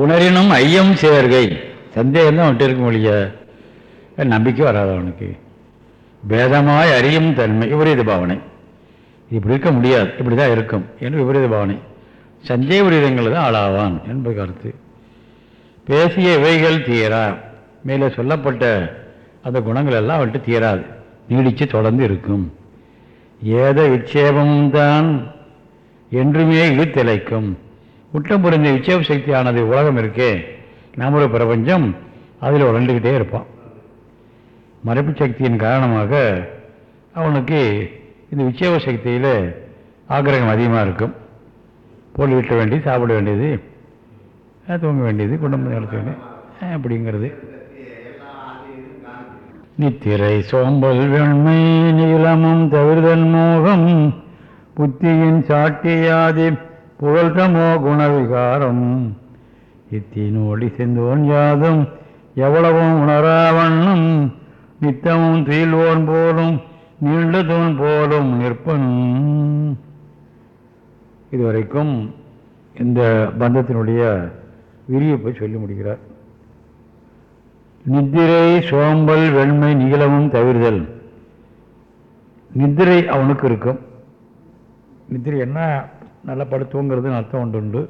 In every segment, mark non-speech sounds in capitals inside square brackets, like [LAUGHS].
உணரினும் ஐயம் சேர்கை. சந்தேகம் தான் அவன்கிட்ட இருக்க முடிய நம்பிக்கை வராது அவனுக்கு. பேதமாய் அறியும் தன்மை விபரீத பாவனை. இப்படி இருக்க முடியாது இப்படி தான் இருக்கும் என்று விபரீத பாவனை. சந்தேக விரீதங்கள் தான் ஆளாவான் என்பது கருத்து. பேசிய இவைகள் தீரா. மேலே சொல்லப்பட்ட அந்த குணங்கள் எல்லாம் அவன்கிட்ட தீராது. நீடித்து தொடர்ந்து இருக்கும். ஏத விட்சேபமும் தான் என்றுமே இழுத்திளைக்கும் முட்டம் புரிந்த விட்சேப சக்தியானது உலகம் இருக்கே. நம்முடைய பிரபஞ்சம் அதில் உழண்டுக்கிட்டே இருப்பான் மறைப்பு சக்தியின் காரணமாக அவனுக்கு இந்த விட்சேப சக்தியில் ஆக்கிரகம் அதிகமாக இருக்கும். பொருள் விட்ட வேண்டியது சாப்பிட வேண்டியது தூங்க வேண்டியது குடும்பம் நடத்த வேண்டியது அப்படிங்கிறது. நித்திரை சோம்பல் வெண்மை நீளமும் தவிர்தன் மோகம் புத்தியின் சாட்டியாதி. புகழ்தமோ குணவிகாரம்? இத்தினோடி செந்தோன் யாதும் எவ்வளவும் உணராவண்ணம் நித்தமும் துயில்வோன் போலும் நீண்ட போலும் நிற்பன். இதுவரைக்கும் இந்த பந்தத்தினுடைய விரிவிப்பை சொல்லி முடிகிறார் நித்திரை சோம்பல் வெண்மை நீளமும் தவிர்தல். நித்திரை அவனுக்கு இருக்கும். நித்திரை என்ன? நல்லா படுத்துவோங்கிறதுன்னு அர்த்தம் ஒன்று உண்டு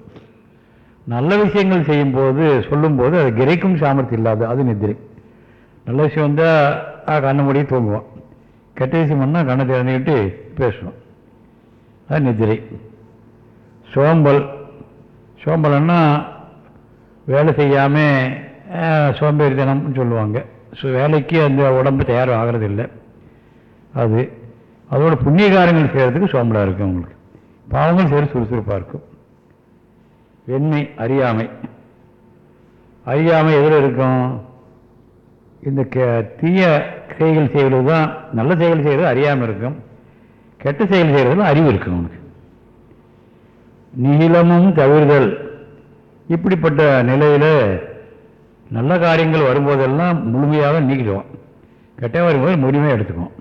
நல்ல விஷயங்கள் செய்யும்போது சொல்லும்போது அது கிரைக்கும் சாமர்த்தியம் இல்லாது அது நிதிரை நல்ல விஷயம் வந்தால் கண்ணை மூடி தூங்குவோம் கெட்ட விஷயம் பண்ணால் கண்ணை திறந்துக்கிட்டு பேசுவோம் அது நிதிரை சோம்பல். சோம்பல்னா வேலை செய்யாமல் சோம்பேறித்தனம்னு சொல்லுவாங்க. ஸோ வேலைக்கு அந்த உடம்பு தயாராகிறது இல்லை அது. அதோட புண்ணிய காரியங்கள் செய்கிறதுக்கு சோம்பலாக இருக்கும் அவங்களுக்கு. பாவங்கள் சரி சுறுசுறுப்பாக இருக்கும். வெண்மை அறியாமை. அறியாமை எதில் இருக்கும்? இந்த கே தீய செயல்கள் செய்கிறது தான் நல்ல செயல் செய்கிறது அறியாமல் இருக்கும். கெட்ட செயல் செய்கிறதுல அறிவு இருக்கும் அவனுக்கு நீளமும் தவிர்தல். இப்படிப்பட்ட நிலையில் நல்ல காரியங்கள் வரும்போதெல்லாம் முழுமையாக நீக்கிடுவோம். கெட்ட வரும்போது முழுமையாக எடுத்துக்குவோம்.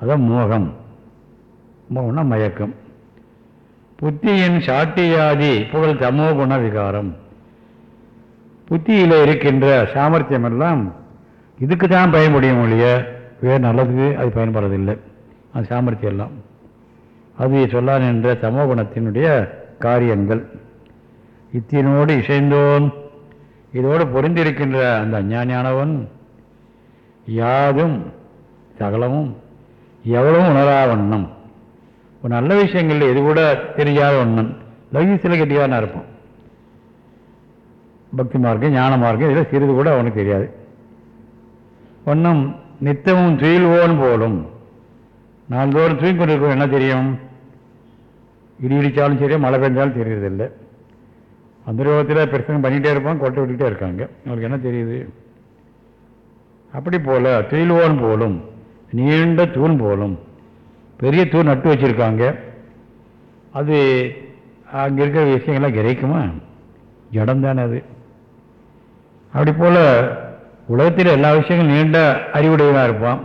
அதான் மோகம். மோகம்னா மயக்கம். புத்தியின் சாட்டியாதி புகழ் தமோ குண விகாரம் புத்தியில் இருக்கின்ற சாமர்த்தியம் எல்லாம் இதுக்கு தான் பயன்படியும் ஒழிய வேறு நல்லதுக்கு அது பயன்படுறதில்லை. அது சாமர்த்தியம் எல்லாம். அது சொல்லான் என்ற தமோ குணத்தினுடைய காரியங்கள். இத்தினோடு இசைந்தோன் இதோடு பொருந்திருக்கின்ற அந்த அஞ்ஞானியானவன் யாதும் சகலமும் எவ்வளவும் உணராவண்ணம் ஒரு நல்ல விஷயங்கள் எது கூட தெரியாத ஒன்றன் லௌகியத்தில் கெட்டியான இருப்போம் பக்தி மார்க்கம் ஞான மார்க்கம் இதில் சிறிது கூட அவனுக்கு தெரியாது. ஒன்றும் நித்தமும் துயில்வோன் போலும். நாள்தோறும் தூங்கி கொண்டிருக்கோம் என்ன தெரியும்? இடி இடித்தாலும் சரி மழை பெஞ்சாலும் தெரியறதில்லை. அந்த ரூபத்தில் பிரச்சனை பண்ணிகிட்டே இருப்பான் கொட்டை விட்டுக்கிட்டே இருக்காங்க. அவங்களுக்கு என்ன தெரியுது? அப்படி போல துயில்வோன் போலும் நீண்ட தூண் போலும். பெரிய தூண் நட்டு வச்சுருக்காங்க. அது அங்கே இருக்கிற விஷயங்கள்லாம் கிரைக்குமா ஜடம் தானே அது. அப்படி போல் உலகத்தில் எல்லா விஷயங்களும் நீண்ட அறிவுடையதாக இருப்பான்.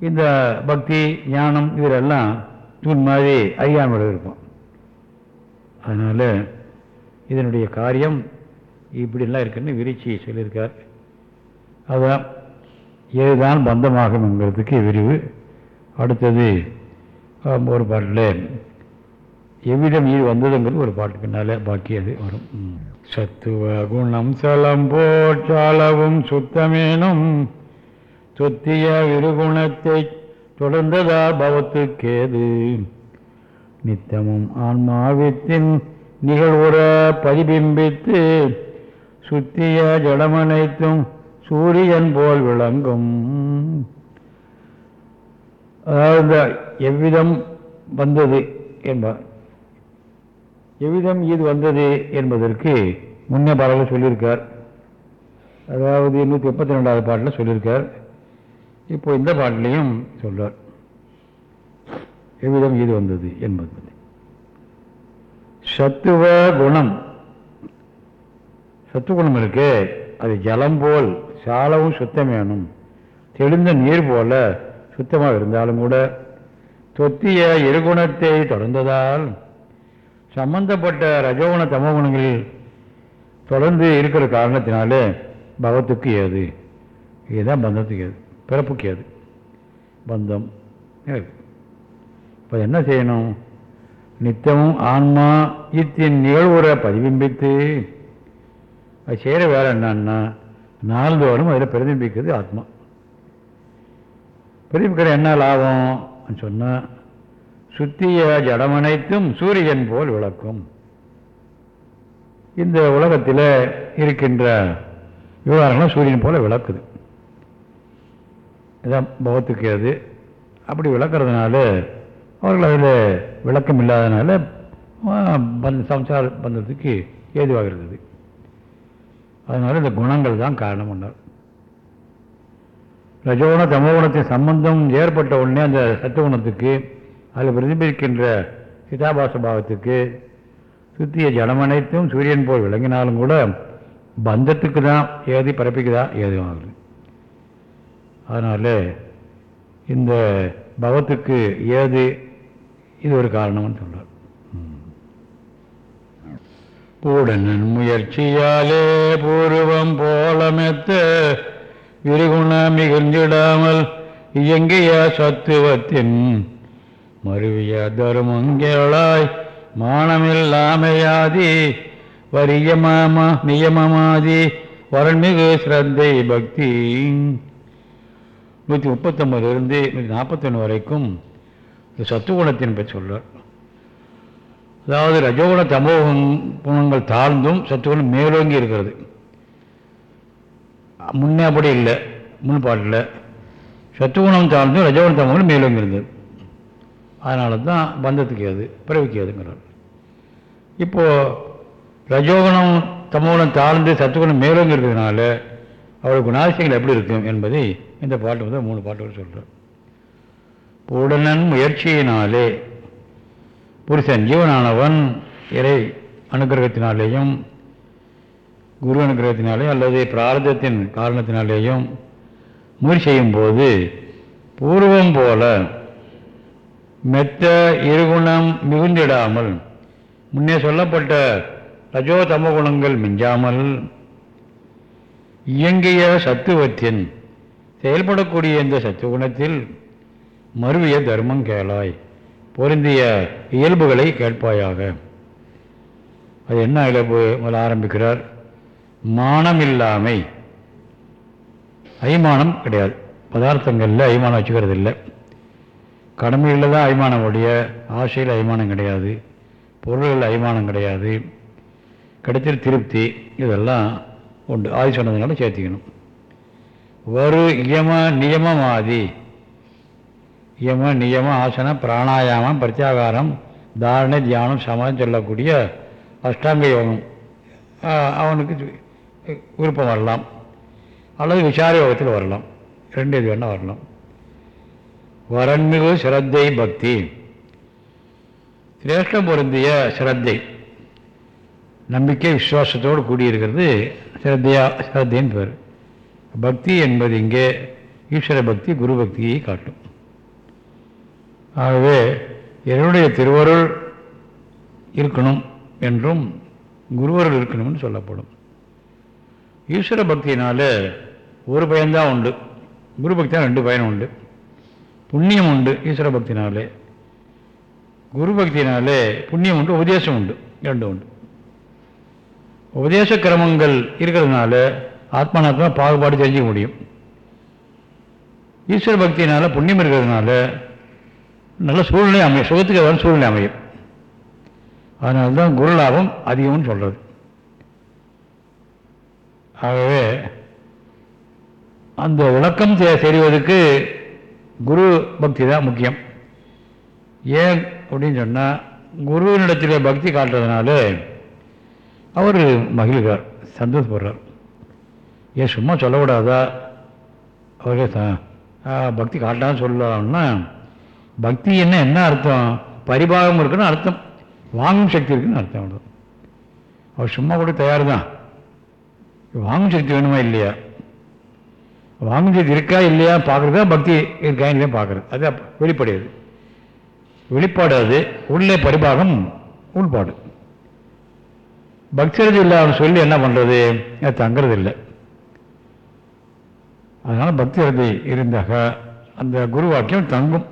இந்த பக்தி ஞானம் இதிலெல்லாம் தூண் மாதிரி அறியாமல் இருப்பான். அதனால் இதனுடைய காரியம் இப்படிலாம் இருக்குன்னு விரிச்சி சொல்லியிருக்கார். அதான் ஏதுதான் பந்தமாகும்ங்கிறதுக்கு விரிவு. அடுத்தது ஒரு பாட்டில் எவ்விடம் இது வந்ததுங்கிறது ஒரு பாட்டு பின்னாலே பாக்கி அது வரும் சத்துவ குணம் சலம் போற்றளவும் சுத்தமேனும் சொத்திய விருகுணத்தை தொடர்ந்ததா பவத்துக்கேது. நித்தமும் ஆன்மாவித்தின் நிகழ்வுற பதிபிம்பித்து சுத்திய ஜடமனைத்தும் சூரியன் போல் விளங்கும். அதாவது எவ்விதம் வந்தது என்பார். எவ்விதம் இது வந்தது என்பதற்கு முன்னே பரவல் சொல்லியிருக்கார். அதாவது நூற்றி முப்பத்தி ரெண்டாவது பாட்டில் சொல்லியிருக்கார். இப்போ இந்த பாட்டிலையும் சொல்றார். எவ்விதம் இது வந்தது என்பது. சத்துவ குணம். சத்துவகுணம் இருக்கு. அது ஜலம் போல் சாலவும் சுத்தம் வேணும் தெளிந்த நீர் போல சுத்தமாக இருந்தாலும் கூட தொத்திய இருகுணத்தை தொடர்ந்ததால் சம்பந்தப்பட்ட ரஜோகுண தமோகுணங்களில் தொடர்ந்து இருக்கிற காரணத்தினாலே பவத்துக்கு ஏது? இதுதான் பந்தத்துக்கு ஏது? பிறப்புக்கு ஏது? பந்தம். இப்போ என்ன செய்யணும்? நித்தமும் ஆன்மா இத்தின் நிகழ்வுரை பிரதிபிம்பித்து அது செய்கிற வேலை என்னன்னா நாள்தோறும் அதில் பிரதிபிக்கிறது ஆத்மா. பிரதிபிக்கிற என்ன லாபம்? சொன்னால் சுத்திய ஜடமனைத்தும் சூரியன் போல் விளக்கும். இந்த உலகத்தில் இருக்கின்ற விவகாரங்களும் சூரியன் போல் விளக்குது. இதான் பவத்துக்கு அது. அப்படி விளக்குறதுனால அவர்கள் அதில் விளக்கம் இல்லாதனால பந்த சம்சார பந்தத்துக்கு ஏதுவாக இருக்குது அதனால் இந்த குணங்கள் தான் காரணம் பண்ணார் ரஜோகுண தமோகுணத்தின் சம்பந்தம் ஏற்பட்ட உடனே அந்த சத்துவகுணத்துக்கு அதில் பிரதிபலிக்கின்ற சிதாபாச பாவத்துக்கு சுத்திய ஜனமனைத்தும் சூரியன் போல் விளங்கினாலும் கூட பந்தத்துக்கு தான் ஏதி பிறப்பிக்குதா? தான் ஏதுவாகுது அதனால் இந்த பவத்துக்கு ஏது? இது ஒரு காரணம்னு சொல்கிறார் பூடனன் முயற்சியாலே பூர்வம் போலமெத்த விரிகுண மிகுந்திடாமல் இயங்கிய சத்துவத்தின் மருவிய தருமங்களாய் மானமில்லாமையாதி வரியமாம நியமமாதி வரண்மிகு ஸ்ரத்தை பக்தி. நூற்றி முப்பத்தொம்பதுலேருந்து நூற்றி நாற்பத்தொன்று வரைக்கும் இந்த சத்துவகுணத்தின் பற்றி சொல்கிறார் அதாவது ரஜோகுண தமோ குணங்கள் தாழ்ந்தும் சத்துவகுணம் மேலோங்கி இருக்கிறது. முன்னே அப்படி இல்லை முன்பாட்டில் சத்துகுணம் தாழ்ந்தும் ரஜகுணம் தமோகுணம் மேலும் இருந்தது. அதனால தான் பந்தத்துக்கு ஏது பிறவிக்கு இப்போது ரஜோகுணம் தமோகுணம் தாழ்ந்து சத்துகுணம் மேலோங்கி இருக்கிறதுனால அவருடைய குணாதிசயங்கள் எப்படி இருக்கும் என்பதை இந்த பாட்டு வந்து மூணு பாட்டுகள் சொல்கிறார் உடனன் முயற்சியினாலே புருஷன் ஜீவனானவன் இறை அனுகிரகத்தினாலேயும் குரு அனுகிரகத்தினாலே அல்லது பிரார்த்தத்தின் காரணத்தினாலேயும் முயற்சி செய்யும்போது பூர்வம் போல மெத்த இருகுணம் மிகுந்திடாமல் முன்னே சொல்லப்பட்ட ரஜோ தம குணங்கள் மிஞ்சாமல் இயங்கிய சத்துவத்தின் செயல்படக்கூடிய இந்த சத்துவகுணத்தில் மருவிய தர்மம் கேளாய் பொருந்திய இயல்புகளை கேட்பாயாக. அது என்ன இழப்பு முதல் ஆரம்பிக்கிறார்? மானமில்லாமை. அய்மானம் கிடையாது. பதார்த்தங்களில் அய்மானம் வச்சுக்கிறது இல்லை கடமையில் தான் அய்மானம் உடைய ஆசையில் அய்மானம் கிடையாது. பொருள்களில் அய்மானம் கிடையாது. கிடைச்சல் திருப்தி இதெல்லாம் உண்டு. ஆதி சொன்னதுனால சேர்த்திக்கணும். ஒரு இயம நியமமாதி. இயம நியம ஆசனம் பிராணாயாமம் பிரத்யாகாரம் தாரணை தியானம் சமாதம் சொல்லக்கூடிய அஷ்டாங்க யோகம். அவனுக்கு விருப்பம் வரலாம். அல்லது விசார யோகத்தில் வரலாம். ரெண்டு இது வேணால் வரலாம். வரன்மிகு சிரத்தை பக்தி. சிரேஷ்டம் பொருந்திய சிரத்தை. நம்பிக்கை விசுவாசத்தோடு கூடியிருக்கிறது சிரத்தையா சிரத்தைன்னு பேர். பக்தி என்பது இங்கே ஈஸ்வர பக்தி குரு பக்தியை காட்டும். ஆகவே என்னுடைய திருவருள் இருக்கணும் என்றும் குருவருள் இருக்கணும்னு சொல்லப்படும். ஈஸ்வர பக்தியினால் ஒரு பயன்தான் உண்டு. குரு பக்தினால் ரெண்டு பயன் உண்டு. புண்ணியம் உண்டு ஈஸ்வர பக்தினாலே. குரு பக்தினாலே புண்ணியம் உண்டு உபதேசம் உண்டு ரெண்டும் உண்டு. உபதேச கிரமங்கள் இருக்கிறதுனால ஆத்மானாத்மா பாகுபாடு தெரிஞ்சிக்க முடியும். ஈஸ்வர பக்தியினால் புண்ணியம் இருக்கிறதுனால நல்ல சூழ்நிலை அமையும். சுகத்துக்கு வர சூழ்நிலை அமையும். அதனால தான் குரு லாபம் அதிகம்னு சொல்கிறது ஆகவே அந்த விளக்கம் செய்வதற்கு குரு பக்தி தான் முக்கியம். ஏன் அப்படின்னு சொன்னால் குருவினிடத்தில் பக்தி காட்டுறதுனால அவர் மகிழ்கிறார் சந்தோஷப்படுறார். ஏன் சும்மா சொல்லக்கூடாதா? அவருக்கு பக்தி காட்டான்னு சொல்லலாம்னா பக்தி என்ன என்ன அர்த்தம்? பரிபாகம் இருக்குன்னு அர்த்தம். வாங்கும் சக்தி இருக்குன்னு அர்த்தம். அவர் சும்மா கூட தயார் தான் வாங்கும் சக்தி வேணுமா இல்லையா? வாங்கும் சக்தி இருக்கா இல்லையா? பார்க்குறது தான் பக்தி இருக்கா இல்லையா பார்க்குறது. அது வெளிப்படையது. வெளிப்பாடு அது உள்ளே பரிபாகம் உள்பாடு. பக்தரது இல்லாமல் சொல்லி என்ன பண்ணுறது அது தங்கிறது இல்லை அதனால் பக்தி இருந்தாக அந்த குரு வாக்கியம் தங்கும்.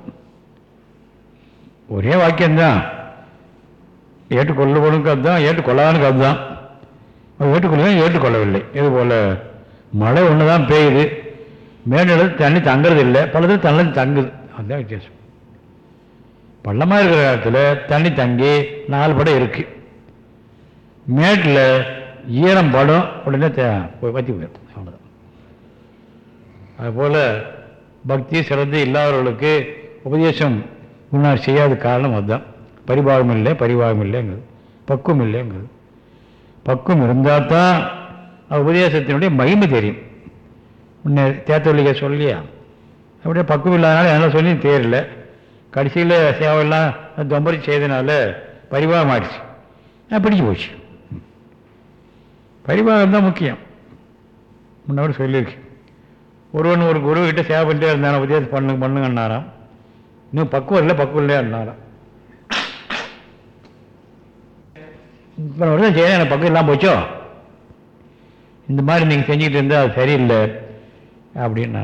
ஒரே வாக்கியம்தான். ஏற்றுக்கொள்ளவனுக்கு அதுதான் ஏற்றுக்கொள்ளாதனுக்கு அதுதான். ஏற்றுக்கொள்ள ஏற்றுக்கொள்ளவில்லை. இதுபோல் மழை ஒன்று தான் பெய்யுது. மேலிடத்து தண்ணி தங்குறது இல்லை. பலது தண்ணி தங்குது. அதுதான் வித்தியாசம். பள்ளமாக இருக்கிற இடத்துல தண்ணி தங்கி நாலு படம் இருக்குது மேட்டில் ஈரம் படம். உடனே போய் வத்தி போயிடும். அவ்வளோதான் அதுபோல் பக்தி சிறந்து இல்லாதவர்களுக்கு உபதேசம் முன்னாடி செய்யாத காரணம் அதுதான். பரிபாகம் இல்லை பரிபாகம் இல்லைங்கிறது பக்குவம் இல்லைங்கிறது. பக்குவம் இருந்தால் தான் உபதேசத்தினுடைய மகிமை தெரியும். முன்னே தேத்தொல்லிக்க சொல்லியா? அப்படியே பக்குவம் இல்லாதனால என்ன சொல்லி தேரல. கடைசியில் சேவையெல்லாம் தொம்பரி செய்தனால பரிவாகம் ஆயிடுச்சு. பிடிச்சி போச்சு. பரிவாகம் தான் முக்கியம். முன்னாடி சொல்லியிருக்கு. ஒருவன் ஒரு குரு சேவை பண்ணிட்டே இருந்தாலும் உபதேசம் பண்ணுங்க பண்ணுங்கன்னாராம். இன்னும் பக்குவம் இல்லை பக்குவம் இல்லையா இருந்தாராம் இப்போ வருஷம் செய்யணும் எனக்கு பக்கம் இல்லாமல் போச்சோ? இந்த மாதிரி நீங்கள் செஞ்சுக்கிட்டு இருந்தால் அது சரியில்லை அப்படின்னா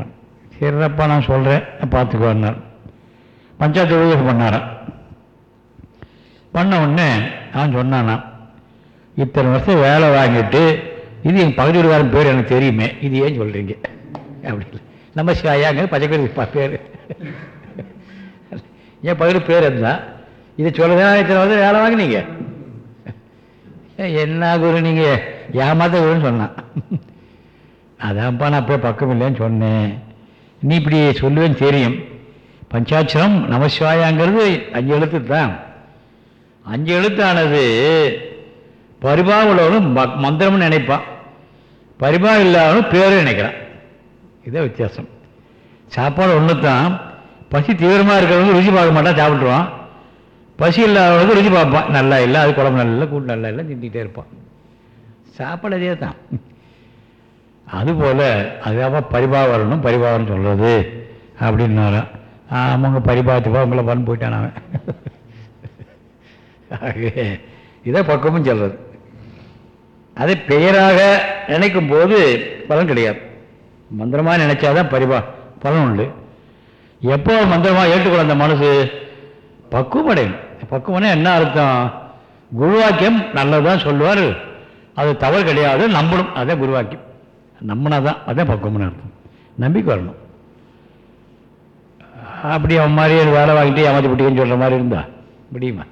சரிப்பா நான் சொல்கிறேன் பார்த்துக்குவார் பஞ்சாயத்து உபதேசம் பண்ணாரான் பண்ண உடனே நான் சொன்னானா இத்தனை வருஷம் வேலை வாங்கிட்டு இது எங்கள் பகுதியில் பேர் எனக்கு தெரியுமே இது ஏன் சொல்கிறீங்க அப்படி நம்ம சாயாங்க பச்சைக்கடி பேர். என் பகுதி பேர் இருந்தால் இதை சொல்லதான் இத்தனை வருஷம் வேலை வாங்கினீங்க? என்ன குரு நீங்கள் ஏமாத்த குருன்னு சொன்னான். அதான்ப்பா நான் அப்படியே பக்கம் இல்லைன்னு சொன்னேன். நீ இப்படி சொல்லுவேன்னு தெரியும். பஞ்சாட்சரம் நமசிவாயாங்கிறது அஞ்சு எழுத்து தான். அஞ்சு எழுத்தானது பரிபா உள்ளவனும் மந்திரம்னு நினைப்பான். பரிபா இல்லாதவனும் பேரும் நினைக்கிறான். இதே வித்தியாசம். சாப்பாடு ஒன்று தான் பசி தீவிரமாக இருக்கிறவங்க ருசி பார்க்க மாட்டான் சாப்பிட்ருவான் பசி இல்லாதவனுக்கு ருசி பார்ப்பான். நல்லா இல்லை அது குழம்பு நல்லா கூட்டு நல்லா இல்லை திண்டிகிட்டே இருப்பான். சாப்பாடு அதே தான். அதுபோல் அதுக்காக பரிபாவரணும் வரணும் சொல்கிறது அப்படின்னாராம் ஆமாங்க பரிபாத்துப்பா உங்களை பண்ண போயிட்டான் அவன். இதை பக்குவமும் சொல்கிறது அதை பெயராக நினைக்கும் போது பலன் கிடையாது. மந்திரமாக நினைச்சாதான் பரிபா பலன் உண்டு. எப்போ மந்திரமாக ஏற்றுக்கொள்ள அந்த மனசு? பக்குவம் அடையும் பக்குவம்னா என்ன அர்த்தம்? குருவாக்கியம் நல்லதுதான் சொல்லுவார். அது தவறு கிடையாது நம்பணும். அதான் குருவாக்கியம். நம்பினா தான் அதான் பக்குவம்னு அர்த்தம். நம்பிக்கை வரணும். அப்படி அவன் மாதிரி வேலை வாங்கிட்டு ஏமாத்தி பிடிக்குன்னு சொல்கிற மாதிரி இருந்தா? முடியுமா?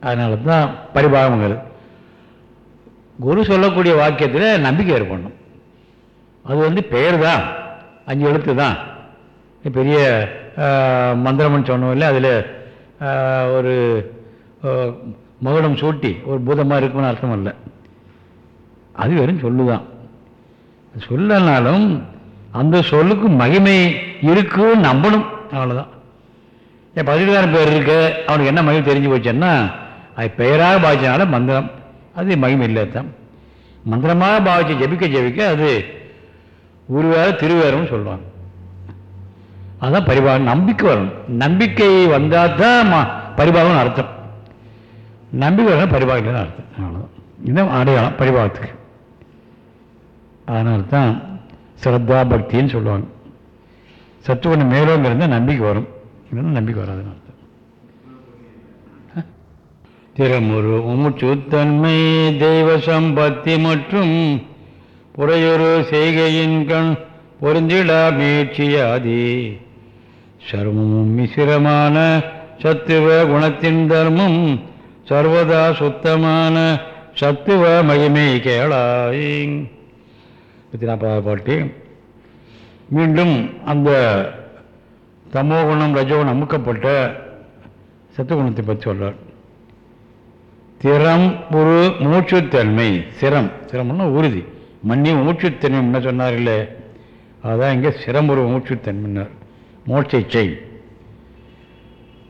அதனால தான் பரிபாகங்கள் குரு சொல்லக்கூடிய வாக்கியத்தில் நம்பிக்கை ஏற்படணும். அது வந்து பெயர் தான் அஞ்சு எழுத்து தான் பெரிய மந்திரம்னு சொன்னோம் இல்லை அதில் ஒரு மகுடம் சூட்டி ஒரு பூதமாக இருக்கும்னு அர்த்தம் இல்லை. அது வெறும் சொல்லுதான். சொல்லனாலும் அந்த சொல்லுக்கு மகிமை இருக்குன்னு நம்பணும். அவ்வளோதான் என் பதினெட்டாயிரம் பேர் இருக்கு. அவனுக்கு என்ன மகிமை தெரிஞ்சு போச்சுன்னா அது பெயராக பாதிச்சனால மந்திரம். அது மகிமை இல்லை தான் மந்திரமாக பாவிச்சு ஜபிக்க ஜபிக்க அது உருவேற திருவேறம்னு சொல்லுவாங்க. அதுதான் பரிபாகம் நம்பிக்கை வரணும். நம்பிக்கை வந்தால் தான் பரிபாகம்னு அர்த்தம் நம்பிக்கை வரணும் பரிபாகம் அர்த்தம் அவ்வளோதான் இதுதான் அடையாளம் பரிபாகத்துக்கு அதனால தான் ஸ்ரத்தா பக்தின்னு சொல்லுவாங்க. சத்துவனை மேலோங்க இருந்தால் நம்பிக்கை வரும். இல்லைன்னா நம்பிக்கை வராதுன்னு அர்த்தம். திறமுரு உமுச்சுத்தன்மை தெய்வ சம்பத்தி மற்றும் புறையொரு செய்கையின் கண் பொருந்திடா மீட்சியாதி சர்மமும் மிசிரமான சத்துவ குணத்தின் தர்மம் சர்வதா சுத்தமான சத்துவ மகிமை கேளாய் பற்றி நாற்பதாவது பாட்டு மீண்டும் அந்த தமோகுணம் ரஜோகுணம் அமுக்கப்பட்ட சத்துவகுணத்தை பற்றி சொல்றார். திறம் ஒரு மூச்சுத்தன்மை சிரம். சிரம்னா உறுதி மன்னி மூச்சுத்தன்மை என்ன சொன்னார் இல்லை. அதான் இங்கே சிரம் ஒரு மூச்சுத்தன்மைன்னார். மோட்ச இச்சை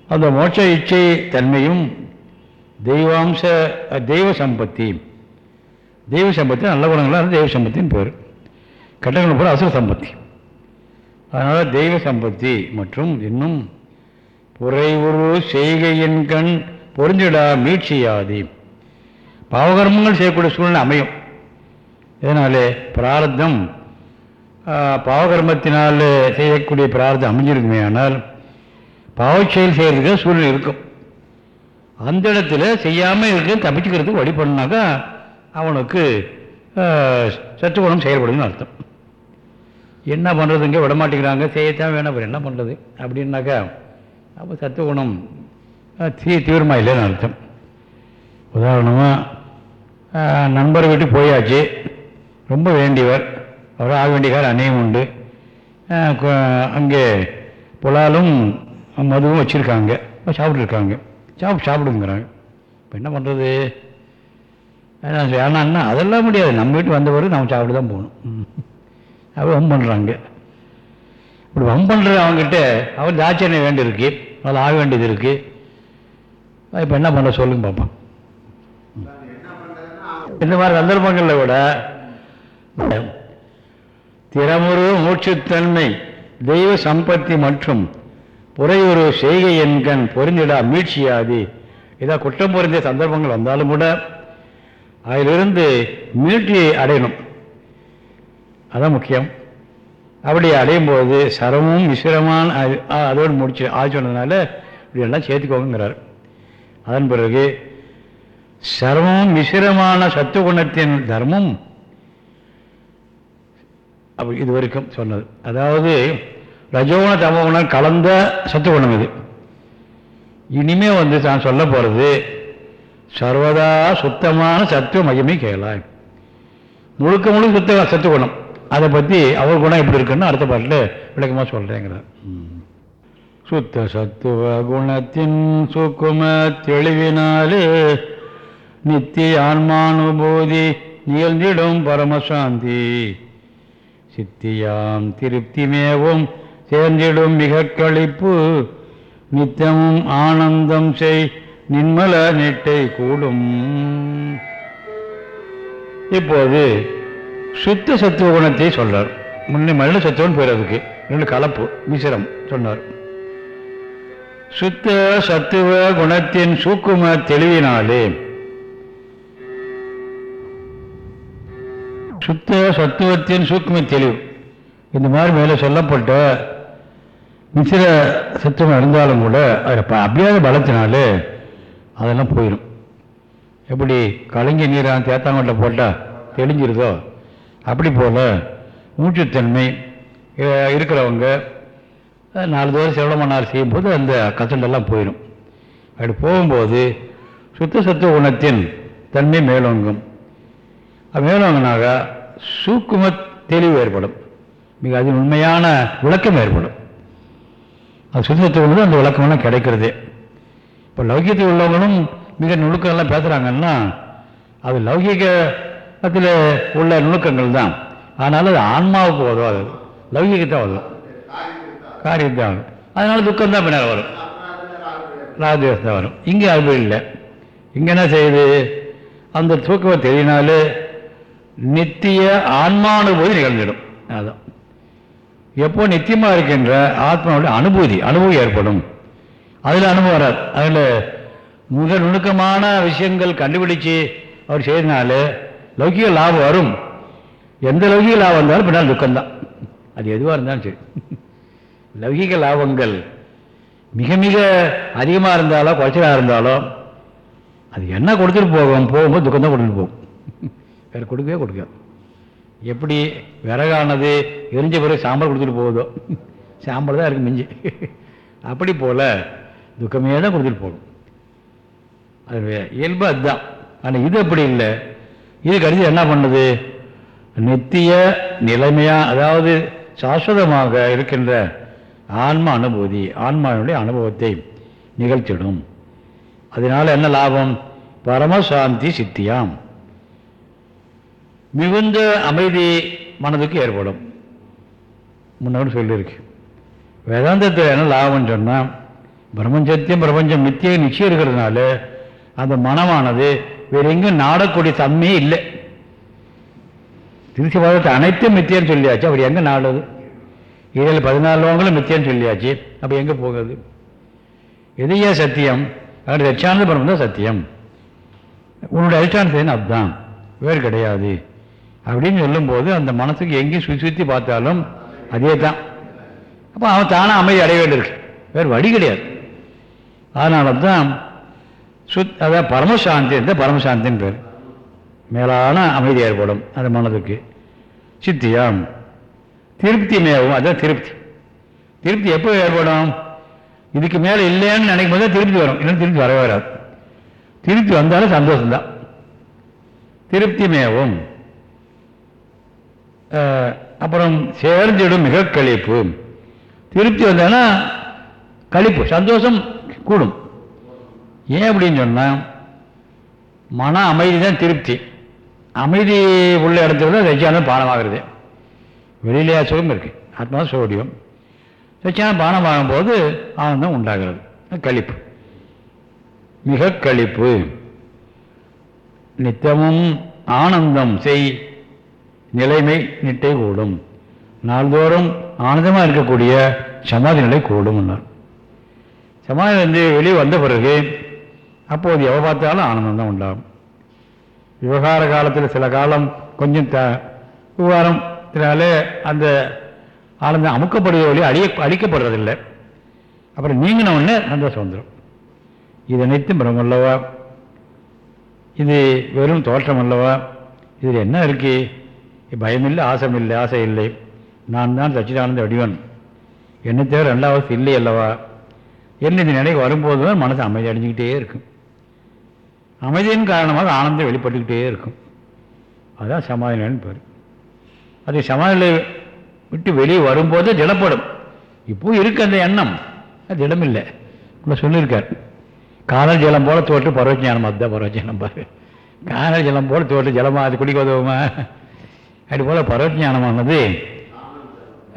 அந்த மோட்ச இச்சை தன்மையும் தெய்வாம்ச தெய்வ சம்பத்தி தெய்வ சம்பத்தி நல்ல குணங்களாக தெய்வ சம்பத்தின்னு பேர். கட்டங்கள் போல அசுர சம்பத்தி. அதனால் தெய்வ சம்பத்தி மற்றும் இன்னும் புறைவுரு செய்கையின் கண் பொருந்திடா மீட்சியாதி. பாவகர்மங்கள் செய்யக்கூடிய சூழ்நிலை அமையும். இதனாலே பிராரத்தம் பாவகர்மத்தினால் செய்யக்கூடிய பிரார்த்தம் அமைஞ்சிருக்குமே ஆனால் பாவச்செயல் செய்கிறதுக்கு சூழ்நிலை இருக்கும். அந்த இடத்துல செய்யாமல் இருக்க தப்பிச்சுக்கிறதுக்கு வழி பண்ணாக்கா அவனுக்கு சத்து குணம் செயல்படுதுன்னு அர்த்தம். என்ன பண்ணுறதுங்க விட மாட்டேங்கிறாங்க செய்யத்தான் வேணும் அப்புறம் என்ன பண்ணுறது அப்படின்னாக்கா அப்போ சத்து குணம் தீ தீவிரமாக இல்லைன்னு அர்த்தம். உதாரணமாக நண்பர் வீட்டுக்கு போயாச்சு ரொம்ப வேண்டியவர். அவர் ஆக வேண்டியக்கார் அநேகம் உண்டு அங்கே புலாலும் மதுவும் வச்சுருக்காங்க. சாப்பிட்ருக்காங்க சாப்பிட்டு சாப்பிடுங்கிறாங்க. இப்போ என்ன பண்ணுறது வேணான்னா அதெல்லாம் முடியாது. நம்ம வீட்டு வந்தவரை நம்ம சாப்பிட்டு தான் போகணும். அப்படி வம் பண்ணுறாங்க இப்படி வம் பண்ணுற அவங்ககிட்ட அவர் தாட்சியம் வேண்டியிருக்கு. அதில் ஆக வேண்டியது இருக்குது இப்போ என்ன பண்ண சொல்லுங்க பார்ப்போம் இந்த மாதிரி சந்தர்ப்பங்களில் விட திறமுறு மூச்சுத்தன்மை தெய்வ சம்பத்தி மற்றும் புறையொரு செய்கை என்கண் பொருந்திடா மீட்சியாது. இதாக குற்றம் பொருந்திய சந்தர்ப்பங்கள் வந்தாலும் கூட அதிலிருந்து மீட்சி அடையணும். அதான் முக்கியம். அப்படி அடையும் போது சரமும் விசிரமான அதோடு முடிச்சு ஆள் சொன்னதுனால இப்படி எல்லாம் சேர்த்துக்கோங்கிறார். அதன் பிறகு சர்வமும் மிசிரமான சத்துவகுணத்தின் தர்மம் அப்படி இது வரைக்கும் சொன்னது. அதாவது ரஜோகுண தமகுணம் கலந்த சத்துவகுணம் இது. இனிமே வந்து தான் சொல்ல போகிறது சர்வதா சுத்தமான சத்துவ மையமே கேளாய். முழுக்க முழுக்க சுத்த சத்துவகுணம் அதை பற்றி அவர் குணம் எப்படி இருக்குன்னு அடுத்த பாட்டில் விளக்கமாக சொல்கிறேங்கிறார் சுத்த சத்துவ குணத்தின் சுக்கும தெளிவினாலே நித்திய ஆன்மானுபூதி நிகழ்ந்திடும் பரமசாந்தி. சித்தியாம் திருப்திமேவும் சேர்ந்திடும் மிக கழிப்பு நித்தமும் ஆனந்தம் செய் நின்மல நெட்டை கூடும். இப்போது சுத்த சத்துவ குணத்தை சொல்றார். முன்னே மனித சத்துவம் பேர் அதுக்கு ரெண்டு கலப்பு மிசிரம் சொன்னார். சுத்த சத்துவ குணத்தின் சூக்கும தெளிவினாலே சுத்த சத்துவத்தின் சூக்கும தெளிவு. இந்த மாதிரி மேலே சொல்லப்பட்ட மிசிர சத்துவம் இருந்தாலும் கூட அதில் அபியாத பலத்தினாலே அதெல்லாம் போயிடும். எப்படி கலங்கி நீராக தேத்தாங்கொட்டை போட்டால் தெளிஞ்சிருதோ அப்படி போல் மூச்சுத்தன்மை இருக்கிறவங்க நாலு தோறும் சிரவணம் நாள் செய்யும்போது அந்த கசண்டெல்லாம் போயிடும். அப்படி போகும்போது சுத்த சத்துவ குணத்தின் தன்மை மேலோங்கும். மேலோங்கினாக சூக்கும தெளிவு ஏற்படும். மிக அது உண்மையான விளக்கம் ஏற்படும். அது சுத்தத்துக்கு அந்த விளக்கமெல்லாம் கிடைக்கிறதே. இப்போ லௌகியத்தில் உள்ளவங்களும் மிக நுணுக்கங்கள்லாம் பேசுகிறாங்கன்னா அது லௌகிகத்தில் உள்ள நுணுக்கங்கள் தான். அதனால் அது ஆன்மாவுக்கு உதவாது. லௌகிகத்தான் உதவும் காரியத்தான் வரும் அதனால துக்கம் தான் பின்னால் வரும். ராஜதேசம் வரும். இங்கே அது இல்லை. இங்கே என்ன செய்யுது? அந்த தூக்கம் தெரியினாலே நித்திய ஆன்மானுபூதி நிகழ்ந்துடும். அதுதான் எப்போ நித்தியமாக இருக்கின்ற ஆத்மாவுடைய அனுபூதி அனுபவம் ஏற்படும். அதில் அனுபவம் வராது. அதில் மிக நுணுக்கமான விஷயங்கள் கண்டுபிடிச்சு அவர் செய்யறதுனால லௌகிக லாபம் வரும். எந்த லௌகிக லாபம் இருந்தாலும் பின்னால் துக்கம்தான். அது எதுவாக இருந்தாலும் சரி. லௌகிக லாபங்கள் மிக மிக அதிகமாக இருந்தாலோ குறைச்சலாக இருந்தாலோ அது என்ன கொடுத்துட்டு போகும்? போகும்போது துக்கம் தான் கொடுத்துட்டு போகும். வேறு கொடுக்கவே கொடுக்காது எப்படி விறகானது எரிஞ்ச பிறகு சாம்பல் கொடுத்துட்டு போகுதோ? சாம்பல் தான் இருக்கு மிஞ்சி. அப்படி போல் துக்கமே தான் கொடுத்துட்டு போகும். அது இயல்பு அதுதான். ஆனால் இது அப்படி இல்லை. இது கருதி என்ன பண்ணுது? நித்திய நிலைமையாக அதாவது சாஸ்வதமாக இருக்கின்ற ஆன்ம அனுபூதி ஆன்மாவினுடைய அனுபவத்தை நிகழ்த்திடும். அதனால் என்ன லாபம்? பரமசாந்தி சித்தியாம். மிகுந்த அமைதி மனதுக்கு ஏற்படும். முன்னாடி சொல்லியிருக்கு. வேதாந்தத்தில் என்ன லாபம்னு சொன்னால் பிரபஞ்சத்தையும் பிரபஞ்சம் நித்திய நிச்சயம் இருக்கிறதுனால அந்த மனமானது வேற எங்கும் நாடக்கூடிய தன்மையே இல்லை. திருச்சி பாதத்தை அனைத்தும் மித்தியன்னு சொல்லியாச்சு அப்படி எங்கே நாடுது? இதில் பதினாலு லோகங்களும் மித்தியன்னு சொல்லியாச்சு அப்போ எங்கே போகுது? எதையே சத்தியம்? அது ரட்சானந்த பரம் தான் சத்தியம். உன்னுடைய அதிஷ்டான அதுதான். வேறு கிடையாது. அப்படின்னு சொல்லும்போது அந்த மனசுக்கு எங்கேயும் சுற்றி சுற்றி பார்த்தாலும் அதே தான் அப்போ அவன் தானாக அமைதி அடைய வேண்டியிருக்கு. வேறு வழி கிடையாது. அதனால தான் சுத் அதான் பரமசாந்தி இருந்தால் பரமசாந்தின்னு பேர். மேலான அமைதி ஏற்படும் அந்த மனதுக்கு. சித்தியாம். திருப்தி மேவும் அதான் திருப்தி. திருப்தி எப்போ ஏற்படும்? இதுக்கு மேலே இல்லைன்னு நினைக்கும் போது தான் திருப்தி வரும். இல்லைன்னு திருப்தி வரவே வராது. திருப்தி வந்தாலும் சந்தோஷம்தான். திருப்தி மேவும். அப்புறம் சேர்ந்துடும் மிக கழிப்பு. திருப்தி வந்தேன்னா கழிப்பு சந்தோஷம் கூடும். ஏன் அப்படின்னு சொன்னால் மன அமைதி தான் திருப்தி. அமைதி உள்ள இடத்துல தான் சச்சியானம் பானமாகிறது. வெளியிலே சுகம் இருக்குது ஆத்மா சோடியம். சச்சியானம் பானமாகும் போது ஆனந்தம் உண்டாகிறது. கழிப்பு. மிக கழிப்பு. நித்தமும் ஆனந்தம் செய். நிலைமை நிட்டை கூடும். நாள்தோறும் ஆனந்தமாக இருக்கக்கூடிய சமாதி நிலை கூடும் சமாதி வந்து வெளியே வந்த பிறகு அப்போது எவ பார்த்தாலும் ஆனந்தம் தான் உண்டாகும். விவகார காலத்தில் சில காலம் கொஞ்சம் த விவகாரத்தினாலே அந்த ஆனந்தம் அமுக்கப்படுகிற வழி அழிய அழிக்கப்படுறதில்லை. அப்புறம் நீங்கின உடனே சந்தோஷம் வந்துடும் இது அனைத்தும் பிரம்ம அல்லவா? இது வெறும் தோற்றம் அல்லவா? இதில் என்ன இருக்குது பயமில்லை ஆசம் இல்லை ஆசை இல்லை நான் தான் சச்சிதானந்த வடிவன். என்னை தேவை ரெண்டாவது இல்லை அல்லவா? என்ன இந்த நினைவு வரும்போது தான் மனசு அமைதி அடைஞ்சிக்கிட்டே இருக்கும். அமைதியின் காரணமாக ஆனந்தம் வெளிப்பட்டுக்கிட்டே இருக்கும். அதுதான் சமாதினு பேர். அது சமாதியில் விட்டு வெளியே வரும்போது திடப்படும். இப்போ இருக்கு அந்த எண்ணம். அது திடமில்லை. உங்களை சொல்லியிருக்கார். காதல் ஜலம் போல் தோற்று பரவஜானம் அதுதான் பரவஜானம் பாரு. காதல் ஜலம் போல் தோற்று ஜலமாக அது குடிக்க உதவுமா? அது போல பரவஜானமானது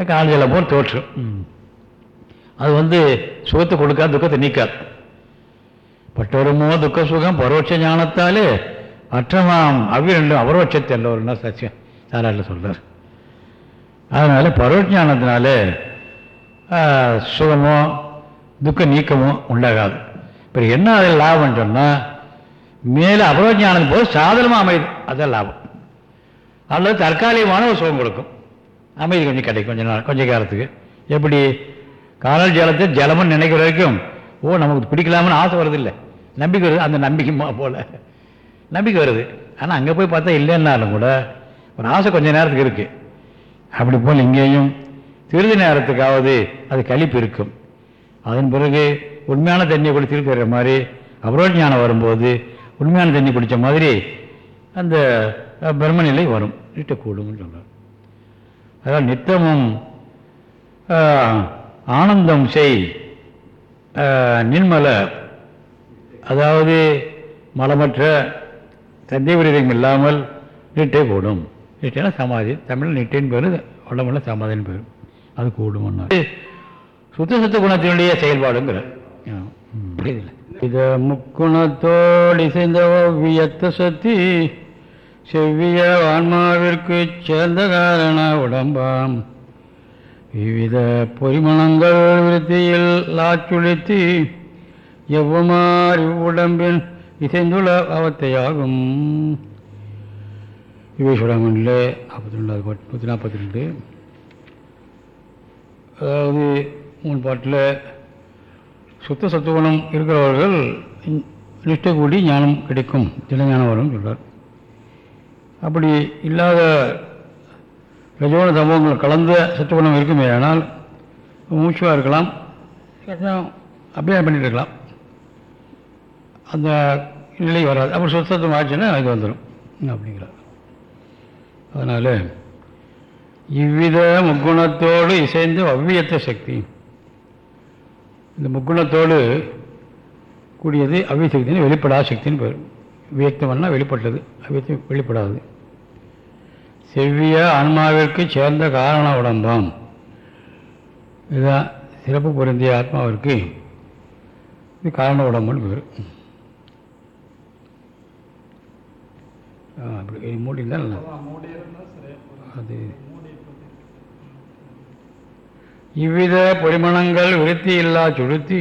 காதல் போல் தோற்றும். ம். அது வந்து சுகத்தை கொடுக்காது துக்கத்தை நீக்காது. பட்டோருமோ துக்க சுகம் பரோட்ச ஞானத்தாலே அற்றமாம். அவ்விரண்டும் அபரோட்சத்தை எல்லோருன்னா சத்தியம்? சாராட்டில் சொல்கிறார் அதனால் பரோட்சானத்தினால சுகமோ துக்க நீக்கமோ உண்டாகாது. இப்போ என்ன அதில் லாபம்னு சொன்னால் மேலே அபரோஜானது போது சாதனமாக அமையுது. அதுதான் லாபம். அல்லது தற்காலிகமான ஒரு சுகம் கொடுக்கும். அமைதி கொஞ்சம் கிடைக்கும் கொஞ்சம் நாள் கொஞ்ச காலத்துக்கு. எப்படி? காணல் ஜலத்தை ஜலம்னு நினைக்கிற வரைக்கும் ஓ நமக்கு பிடிக்கலாம்னு ஆசை வருதில்லை நம்பிக்கை வருது அந்த நம்பிக்கை போல். நம்பிக்கை வருது. ஆனால் அங்கே போய் பார்த்தா இல்லைன்னாலும் கூட ஒரு ஆசை கொஞ்சம் நேரத்துக்கு இருக்குது அப்படி போல் இங்கேயும் சிறிது நேரத்துக்காவது அது கழிப்பு இருக்கும். அதன் பிறகு உண்மையான தண்ணியை குடிச்சு வர்ற மாதிரி அபரோஜ ஞானம் வரும்போது உண்மையான தண்ணி குடித்த மாதிரி அந்த பிரம்மநிலை வரும். நீட்டக்கூடும்னு சொல்கிறார் அதாவது நித்தமும் ஆனந்தம் செய் ஆஹ், நின்மல அதாவது மலமற்ற தந்தை விரதம் இல்லாமல் நீட்டே கூடும் நீட்டைனா சமாதி. தமிழில் நீட்டின் பேர் உடம்புல சமாதின்னு பேர். அது கூடும் சுத்த சுத்த குணத்தினுடைய செயல்பாடுங்கிற இத முக்குணத்தோடு இசைந்த வியத்த சக்தி செவ்விய ஆன்மாவிற்கு சேர்ந்த காரண உடம்பாம். விவித பொறிமணங்கள் விருத்தியில் லாச்சுழித்து எவ்வமாறு உடம்பின் இசைந்துள்ள அவத்தையாகும். இவை சுடாமணில் நாற்பத்தி ரெண்டாவது பாட்டு நூற்றி நாற்பத்தி ரெண்டு. அதாவது மூணு பாட்டில் சுத்த சத்துவனம் இருக்கிறவர்கள் நிஷ்டை கூடி ஞானம் கிடைக்கும். திடஞானம் வரும் அப்படி இல்லாத ரஜோன சம்பவங்கள் கலந்த சத்துவனம் இருக்குமே ஆனால் மூச்சுவாக இருக்கலாம் அப்படியே பண்ணிட்டு இருக்கலாம். அந்த நிலை வராது. அப்புறம் சுத்தத்துவம் ஆச்சுன்னா இது வந்துடும் அப்படிங்கிறார். அதனால் இவ்வித முக்குணத்தோடு இசைந்து அவ்வியத்த சக்தி. இந்த முக்குணத்தோடு கூடியது அவ்விய சக்தின்னு வெளிப்படாத சக்தின்னு பேர். வியக்தம்னா வெளிப்பட்டது அவ்வியத்தம் வெளிப்படாது. செவ்விய ஆன்மாவிற்கு சேர்ந்த காரண உடம்பாம் இதுதான் சிறப்பு பொருந்திய ஆத்மாவிற்கு இது காரண உடம்புன்னு பேர். அப்படி மூடி நல்லா அது இவ்வித பொறிமணங்கள் விருத்தி இல்லா சுழுத்தி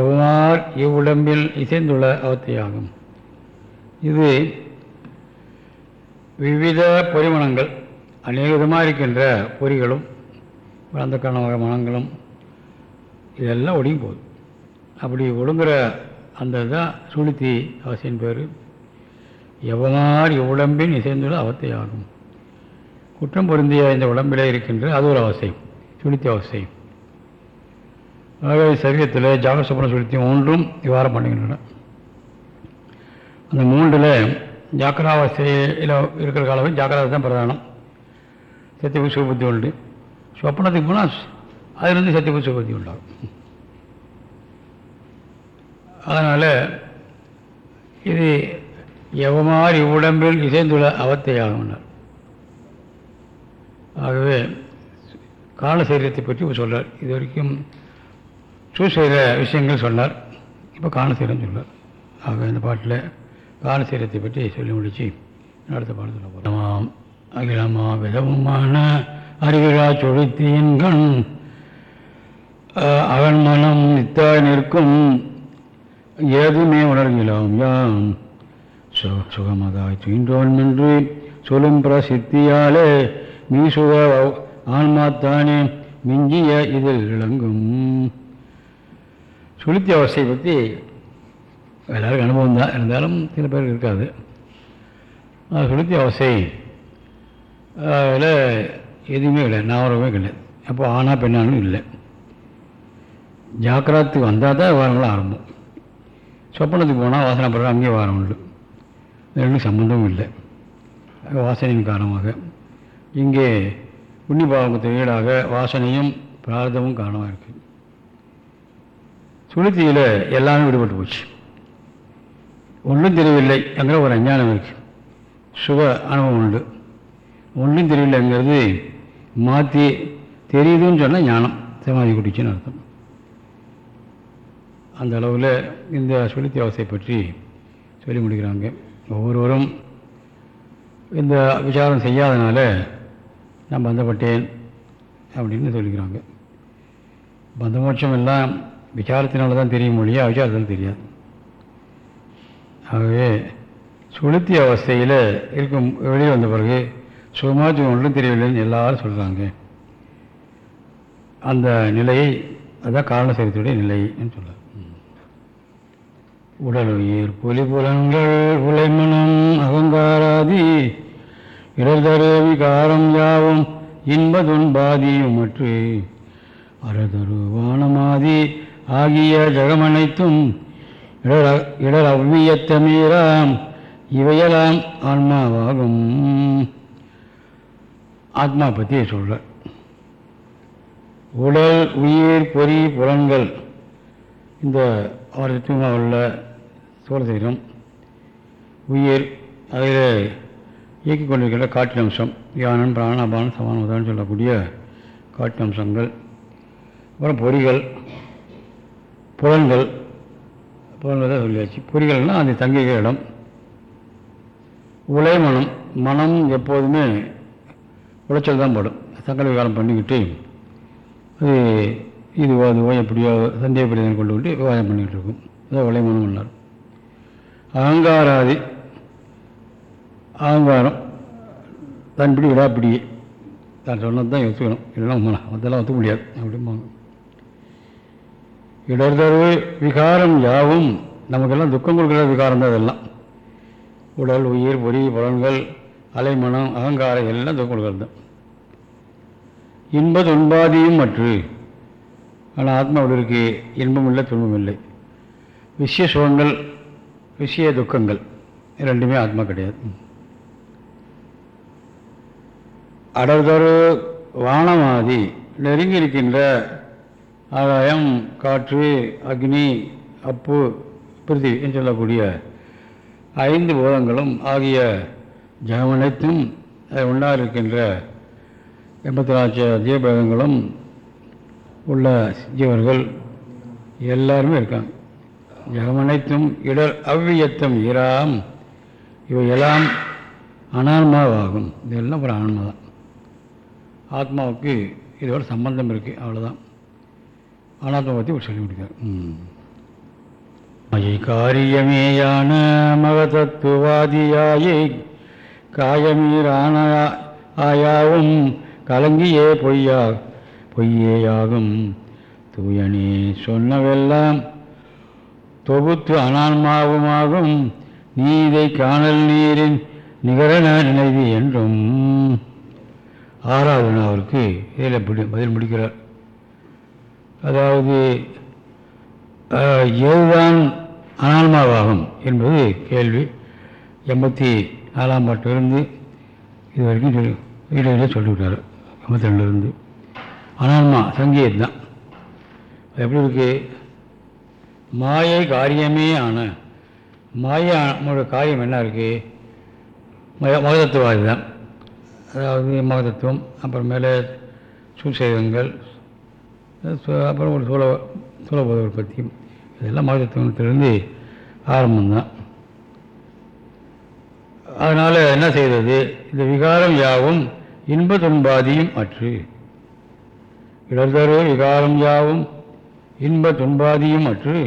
எவ்வாறு இவ்வுடம்பில் இசைந்துள்ள அவத்தையாகும் இது விவித பொறிமணங்கள் அநேக விதமாக இருக்கின்ற பொறிகளும் அந்த காரணமாக மனங்களும் இதெல்லாம் ஒடுங்கி போகுது. அப்படி ஒடுங்குற அந்த தான் சுளுத்தி அவசியம் பேர். எவ்வாறு இவ்வுடம்பின் இசைந்துள்ள அவத்தையாகும் குற்றம் பொருந்திய இந்த உடம்பிலே இருக்கின்ற அது ஒரு அவசியம். சுளுத்தி அவசியம் ஆகவே சரீரத்தில் ஜாகசபன சொப்பன ஒன்றும் விவகாரம் பண்ணுகின்றன. அந்த மூன்றில் ஜாக்கிராவஸ்தையில் இருக்கிற காலம் ஜாக்கிரதை தான் பிரதானம். சத்தியபு சுபுத்தி உண்டு. சொப்பனத்துக்கு போனால் அதிலிருந்து சத்தியபு சுபுத்தி உண்டாகும். அதனால் இது எவமாறு இவ்வுடம்பில் இசைந்துள்ள அவத்தையாகும் ஆகவே கால சரீரத்தை பற்றி சொல்கிறார் இது வரைக்கும் சூசைர விஷயங்கள் சொன்னார். இப்போ காலசீரம் சொல்வார் ஆக இந்த பாட்டில் காலசீரத்தை பற்றி சொல்லி முடித்து அடுத்த பாடத்தில் போகலாம் அகிலமா விதமுமான அறிவிழா சொலுத்தியின் கண் அவன் மனம் நித்தாய் நிற்கும். ஏதுமே உணர்கிறோம் யாம். சு சுகமதாய் தீண்டோன் என்று சொல்லும் பிரசித்தியாலே மீசுக ஆன்மாத்தானே மிஞ்சிய இதில் விளங்கும். சுளுத்தி அவஸ்தையை பற்றி எல்லாருக்கும் அனுபவம் தான். இருந்தாலும் சில பேருக்கு இருக்காது. சுளுத்தி அவஸ்தை அதில் எதுவுமே இல்லை. நாவரமே கிடையாது அப்போ ஆனா பெண்ணானும் இல்லை. ஜாக்கிராத்துக்கு வந்தால் தான் வாரங்களும் ஆரம்பம். சொப்பனத்துக்கு போனால் வாசனை பிறகு அங்கேயே வாரம் உண்டு. ரெண்டும் சம்மந்தமும் இல்லை. வாசனையின் காரணமாக. இங்கே புண்ணியபாவத்துக்கு ஈடாக வாசனையும் பிரார்த்தமும் காரணமாக இருக்குது சுளுத்தியில் எல்லாமே விடுபட்டு போச்சு. ஒன்றும் தெரியவில்லை என்கிற ஒரு அஞ்ஞானம் இருக்குது சுக அனுபவம் உண்டு. ஒன்றும் தெரியவில்லைங்கிறது மாற்றி தெரியுதுன்னு சொன்னால் ஞானம் சமாதி குடிச்சுன்னு அர்த்தம். அந்த அளவில் இந்த சுளுத்தி அவசையை பற்றி சொல்லி முடிக்கிறாங்க. ஒவ்வொருவரும் இந்த விசாரம் செய்யாதனால நான் பந்தப்பட்டேன் அப்படின்னு சொல்லிக்கிறாங்க. பந்தமோட்சம் எல்லாம் விசாரத்தினால தான் தெரியும் மொழியா விசாரத்தில் தெரியாது. ஆகவே சுளுத்தி அவஸ்தையில் இருக்கும் வெளியே வந்த பிறகு சுகமாச்சு ஒன்றும் தெரியவில்லைன்னு எல்லாரும் சொல்கிறாங்க அந்த நிலையை அதுதான் காரணசரித்துடைய நிலைன்னு சொல்ல உடல் உயிர் புலிபுலன்கள் உலைமனம் அகங்காராதி இடர்தரு விகாரம் யாவும் இன்ப துன்பாதியும் மற்று அறதரு வானமாதி ஆகிய ஜகமனைத்தும் இடர் இடர் அவ்வியத்தமீராம் இவையெல்லாம் ஆன்மாவாகும். ஆத்மா பற்றி சொல்ற. உடல் உயிர் பொறி புலன்கள் இந்த அவரத்துவமாக உள்ள சோழசீரம் உயிர் அதில் இயக்கிக் கொண்டிருக்கிற காட்டு அம்சம் தியானம் சமான சமானதான் சொல்லக்கூடிய காட்டு அம்சங்கள் அப்புறம் பொறிகள் புலன்கள் புலன்கள் தான் சொல்லியாச்சு. பொறிகள்னால் அது தங்கிய இடம். உலை மனம் மனம் எப்போதுமே உளைச்சல் தான் படும். சங்கட விகாரம் பண்ணிக்கிட்டு அது இதுவோ அதுவோ எப்படியோ சந்தேகப்படுதல் கொண்டு விட்டு விவாதம் பண்ணிக்கிட்டு இருக்கும். அதான் உலை மனம் பண்ணார் அகங்காராதி அகங்காரம் தன்பிடி விடாப்பிடி தான் சொன்னது தான் ஒத்துக்கணும் இல்லைன்னா அதெல்லாம் ஒத்துக்க முடியாது. அப்படிம்பாங்க. இடர்தரவு விகாரம் யாவும். நமக்கெல்லாம் துக்கம் கொடுக்குற விகாரம் தான் அதெல்லாம் உடல் உயிர் பொறி பலன்கள் அலைமனம் அகங்காரம் எல்லாம் துக்கம் கொடுக்கறது தான். இன்ப துன்பாதியும் மற்று. ஆனால் ஆத்மா உடலுக்கு இன்பம் இல்லை துன்பம் இல்லை. விஷய சுகங்கள் விஷய துக்கங்கள். ரெண்டுமே ஆத்மா கிடையாது. அடர்தொரு வானமாதி நெருங்கி இருக்கின்ற ஆகாயம் காற்று அக்னி அப்பு பிரிதி என்று சொல்லக்கூடிய ஐந்து பூதங்களும் ஆகிய ஜெகமனைத்தும் உண்டாக இருக்கின்ற எண்பத்தி நாலு ஜீவபேதங்களும் உள்ள ஜீவர்கள் எல்லாருமே இருக்காங்க. ஜெகமனைத்தும் இடர் அவ்வியத்தம் இராம் இவையெல்லாம் அனான்மாவாகும். இதெல்லாம் ஒரு ஆன்மா தான் ஆத்மாவுக்கு இதோட சம்பந்தம் இருக்குது அவ்வளோதான் அனாத்மா பற்றி ஒரு சொல்லி கொடுக்காரு ம். காரியமேயான மகதத்துவாதியாயை காயமீரான ஆயாவும் கலங்கியே பொய்யா பொய்யேயாகும். தூயனே சொன்னவெல்லாம் தொகுத்து அனான்மாவுமாகும். நீ இதை காணல் நீரின் நிகரன நினைவு என்றும் ஆறாவது அவருக்கு இதில் பிடி பதில் முடிக்கிறார். அதாவது எதுதான் அனான்மாவாகும் என்பது கேள்வி. எண்பத்தி நாலாம் பாட்டிலிருந்து இது வரைக்கும் சொல்லி இடையில சொல்லிவிட்டார். எண்பத்தி ரெண்டுலேருந்து அனான்மா சங்கீத் தான். அது எப்படி இருக்குது மாயை காரியமே ஆன மாயோட காரியம் என்ன இருக்குது மதத்துவாதி தான். அதாவது மகதத்துவம் அப்புறமேலே சுசேதங்கள் அப்புறம் ஒரு சூழ சூழபோத உற்பத்தி இதெல்லாம் மகதத்துவத்திலிருந்து ஆரம்பம்தான். அதனால் என்ன செய்தது? இந்த விகாரம் யாவும் இன்ப துன்பாதியும் அற்று. இடர்தரு விகாரம் யாவும் இன்ப துன்பாதியும் அற்று.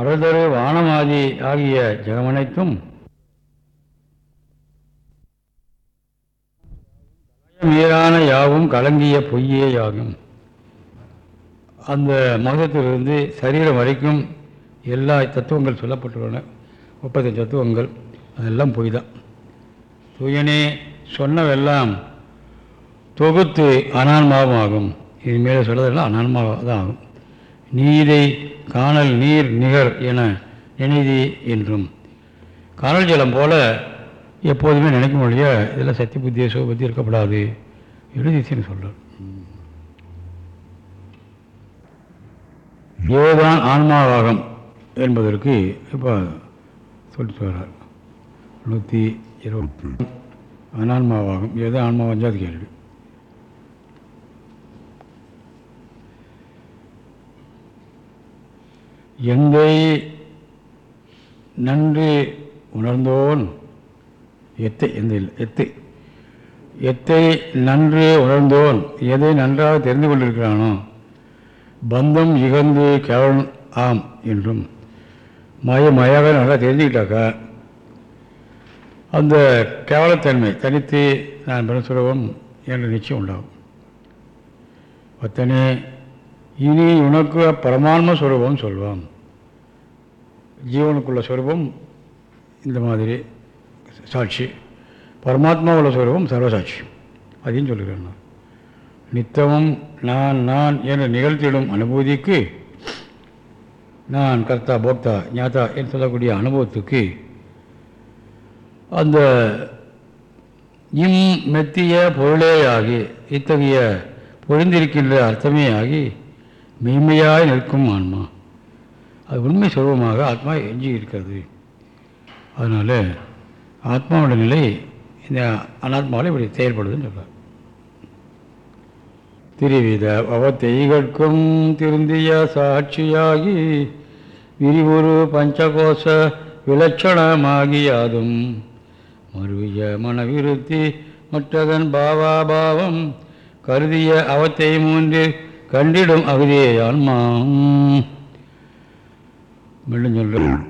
அறதரு வானமாதி ஆகிய ஜெகமனைத்தும் மீறான யாவும் கலங்கிய பொய்யே யாகும். அந்த மதத்திலிருந்து சரீரம் வரைக்கும் எல்லா தத்துவங்கள் சொல்லப்பட்டுள்ளன. முப்பத்தஞ்சு தத்துவங்கள் அதெல்லாம் பொய் தான் துயனே சொன்னவெல்லாம் தொகுத்து அனான்மாவும் ஆகும். இது மேலே சொல்றதெல்லாம் அனான்மாவாக தான் ஆகும். நீதை காணல் நீர் நிகர் என நினைதி என்றும். காணல் ஜலம் போல எப்போதுமே நினைக்க முடிய இதெல்லாம் சத்திய புத்திய சுபத்தி இருக்கப்படாது. எழுதிச்சுன்னு சொல்கிறார் ஏதான் ஆன்மாவாகம் என்பதற்கு இப்போ சொல்லிட்டு வர்றார். நூற்றி இருபத்தி அனான்மாவாகும் ஏதோ ஆன்மா அஞ்சாவது கேள்வி. எந்தை நன்று உணர்ந்தோன் எத்தை எந்த இல்லை எத்தை. எத்தை நன்று உணர்ந்தோன் எதை நன்றாக தெரிந்து கொண்டிருக்கிறானோ பந்தம் இகந்து கேவலம் ஆம் என்றும் மய மயாக நல்லா தெரிஞ்சுக்கிட்டாக்கா அந்த கேவலத்தன்மை தனித்து நான் பிரசுரவம் என்ற நிச்சயம் உண்டாகும். அத்தனே இனி உனக்கு பரமான்ம சுரூபம் சொல்வான் ஜீவனுக்குள்ள சுரூபம் இந்த மாதிரி. சாட்சி பரமாத்மா உள்ள சுரூபம் சர்வசாட்சி அதையும் சொல்லுகிறேன் நான் நித்தமும் நான் நான் என்று நிகழ்த்திடும் அனுபூதிக்கு நான் கர்த்தா போக்தா ஞாதா என்று சொல்லக்கூடிய அனுபவத்துக்கு அந்த இம் மெத்திய பொருளே ஆகி இத்தகைய பொருந்திருக்கின்ற அர்த்தமே ஆகி மெய்மையாய் நிற்கும் ஆன்மா அது உண்மை சுரூபமாக ஆத்மா எஞ்சி இருக்கிறது அதனால் ஆத்மாவோட நிலை இந்த அனாத்மாவில் இப்படி செயல்படுதுன்னு சொல்கிறார் திருவித அவத்தைகட்கும் திருந்திய சாட்சியாகி விரிவுரு பஞ்சகோச விலட்சணமாகியாதும். மருவிய மனவிருத்தி மற்றதன் பாவாபாவம் கருதிய அவத்தை மூன்று கண்டிடும் அகுதியே ஆன்மா மீண்டும் சொல்கிறேன்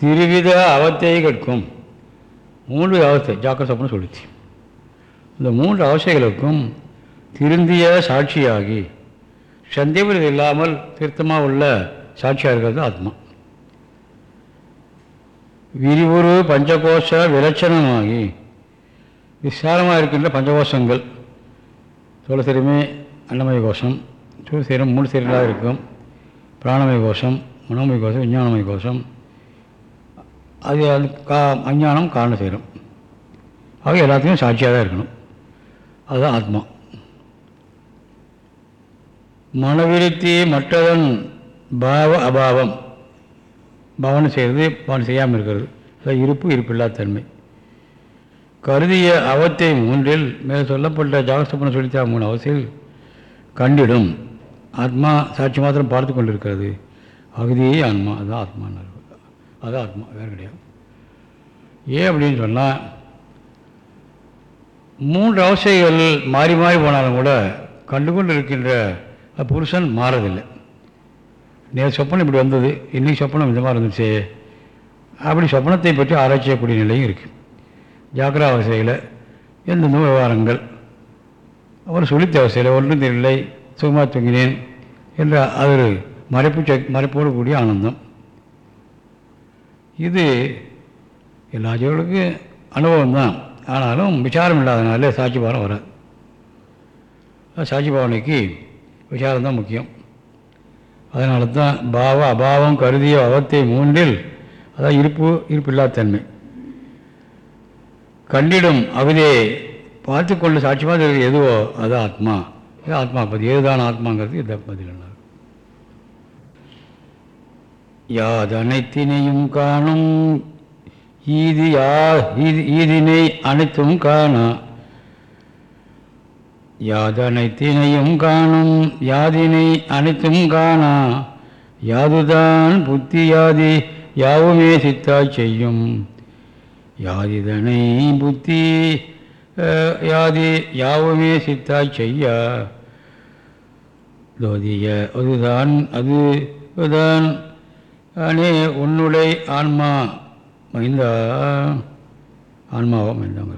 திருவித அவத்தை கற்கும் மூன்று அவஸ்தை ஜாக்கிர சொப்பனம் சொல்லிச்சு. இந்த மூன்று அவசைகளுக்கும் திருந்திய சாட்சியாகி சந்தேகம் இல்லாமல் திருத்தமாக உள்ள சாட்சியாக இருக்கிறது ஆத்மா. விரிவுரு பஞ்சகோஷ விலட்சணமாகி விசாலமாக இருக்கின்ற பஞ்சகோஷங்கள். சோழசிரமே அன்னமய கோஷம் சூழ்சீரம் மூணு சீரங்களாக இருக்கும். பிராணமய கோஷம் மனோமய கோஷம் விஞ்ஞானமய கோஷம் அது அது கா அஞ்ஞானம் காரண சேரும் ஆக எல்லாத்துக்கும் சாட்சியாக தான் இருக்கணும். அதுதான் ஆத்மா. மனவிருத்தி மற்றதன் பாவ அபாவம். பவனம் செய்கிறது பவனம் செய்யாமல் இருக்கிறது. அதாவது இருப்பு இருப்பில்லாத தன்மை. கருதிய அவத்தை மூன்றில் மேல் சொல்லப்பட்ட ஜாகஸ்தப்பன சொல்லித்தா மூணு அவசியில் கண்டிடும். ஆத்மா சாட்சி மாத்திரம் பார்த்து கொண்டிருக்கிறது. அகுதியே ஆன்மா. அதுதான் ஆத்மான்னு அதுதான் ஆத்மா வேறு கிடையாது. ஏன் அப்படின்னு சொன்னால் மூன்று அவசைகள் மாறி மாறி போனாலும் கூட கண்டு கொண்டு இருக்கின்ற புருஷன் மாறதில்லை. நேர் சொப்பனம் இப்படி வந்தது இன்றைக்கி சொப்பனம் இந்த மாதிரி இருந்துச்சு அப்படி சொப்பனத்தை பற்றி ஆராய்ச்சி செய்யக்கூடிய நிலையும் இருக்குது ஜாக்கிரா அவசையில் எந்தெந்த விவகாரங்கள் அவர் சுழித்த அவசையில் ஒன்றும் தெரியலை சுகமாக தூங்கினேன் என்ற அது ஒரு மறைப்பு மறைப்போடு கூடிய ஆனந்தம். இது எல்லா ஜீவர்களுக்கும் அனுபவம் தான் ஆனாலும் விசாரம் இல்லாதனால சாட்சி பாவனை வராது. சாட்சி பாவனைக்கு விசாரம் தான் முக்கியம். அதனால தான் பாவ அபாவம் கருதிய அவத்தை மூன்றில் அதான் இருப்பு இருப்பில்லாத தன்மை. கண்டிடும் அவிதே பார்த்து கொண்டு சாட்சியமாக எதுவோ அது ஆத்மா. இது ஆத்மா பதி எதுதான் ஆத்மாங்கிறது இதை பதில் யாதனைத்தினையும் காணும். ஈது யா ஈதினை அனைத்தும் காணா. யாதனைத்தினையும் காணும். யாதினை அனைத்தும் காணா. யாதுதான் புத்தி யாதி யாவுமே சித்தாய் செய்யும். யாதிதனை புத்தி யாதி யாவுமே சித்தாய் செய்யா. தோதிய அதுதான் அதுதான். அனே உன்னுடைய ஆன்மா. மகிந்தா. ஆன்மாவா மகிந்தாங்க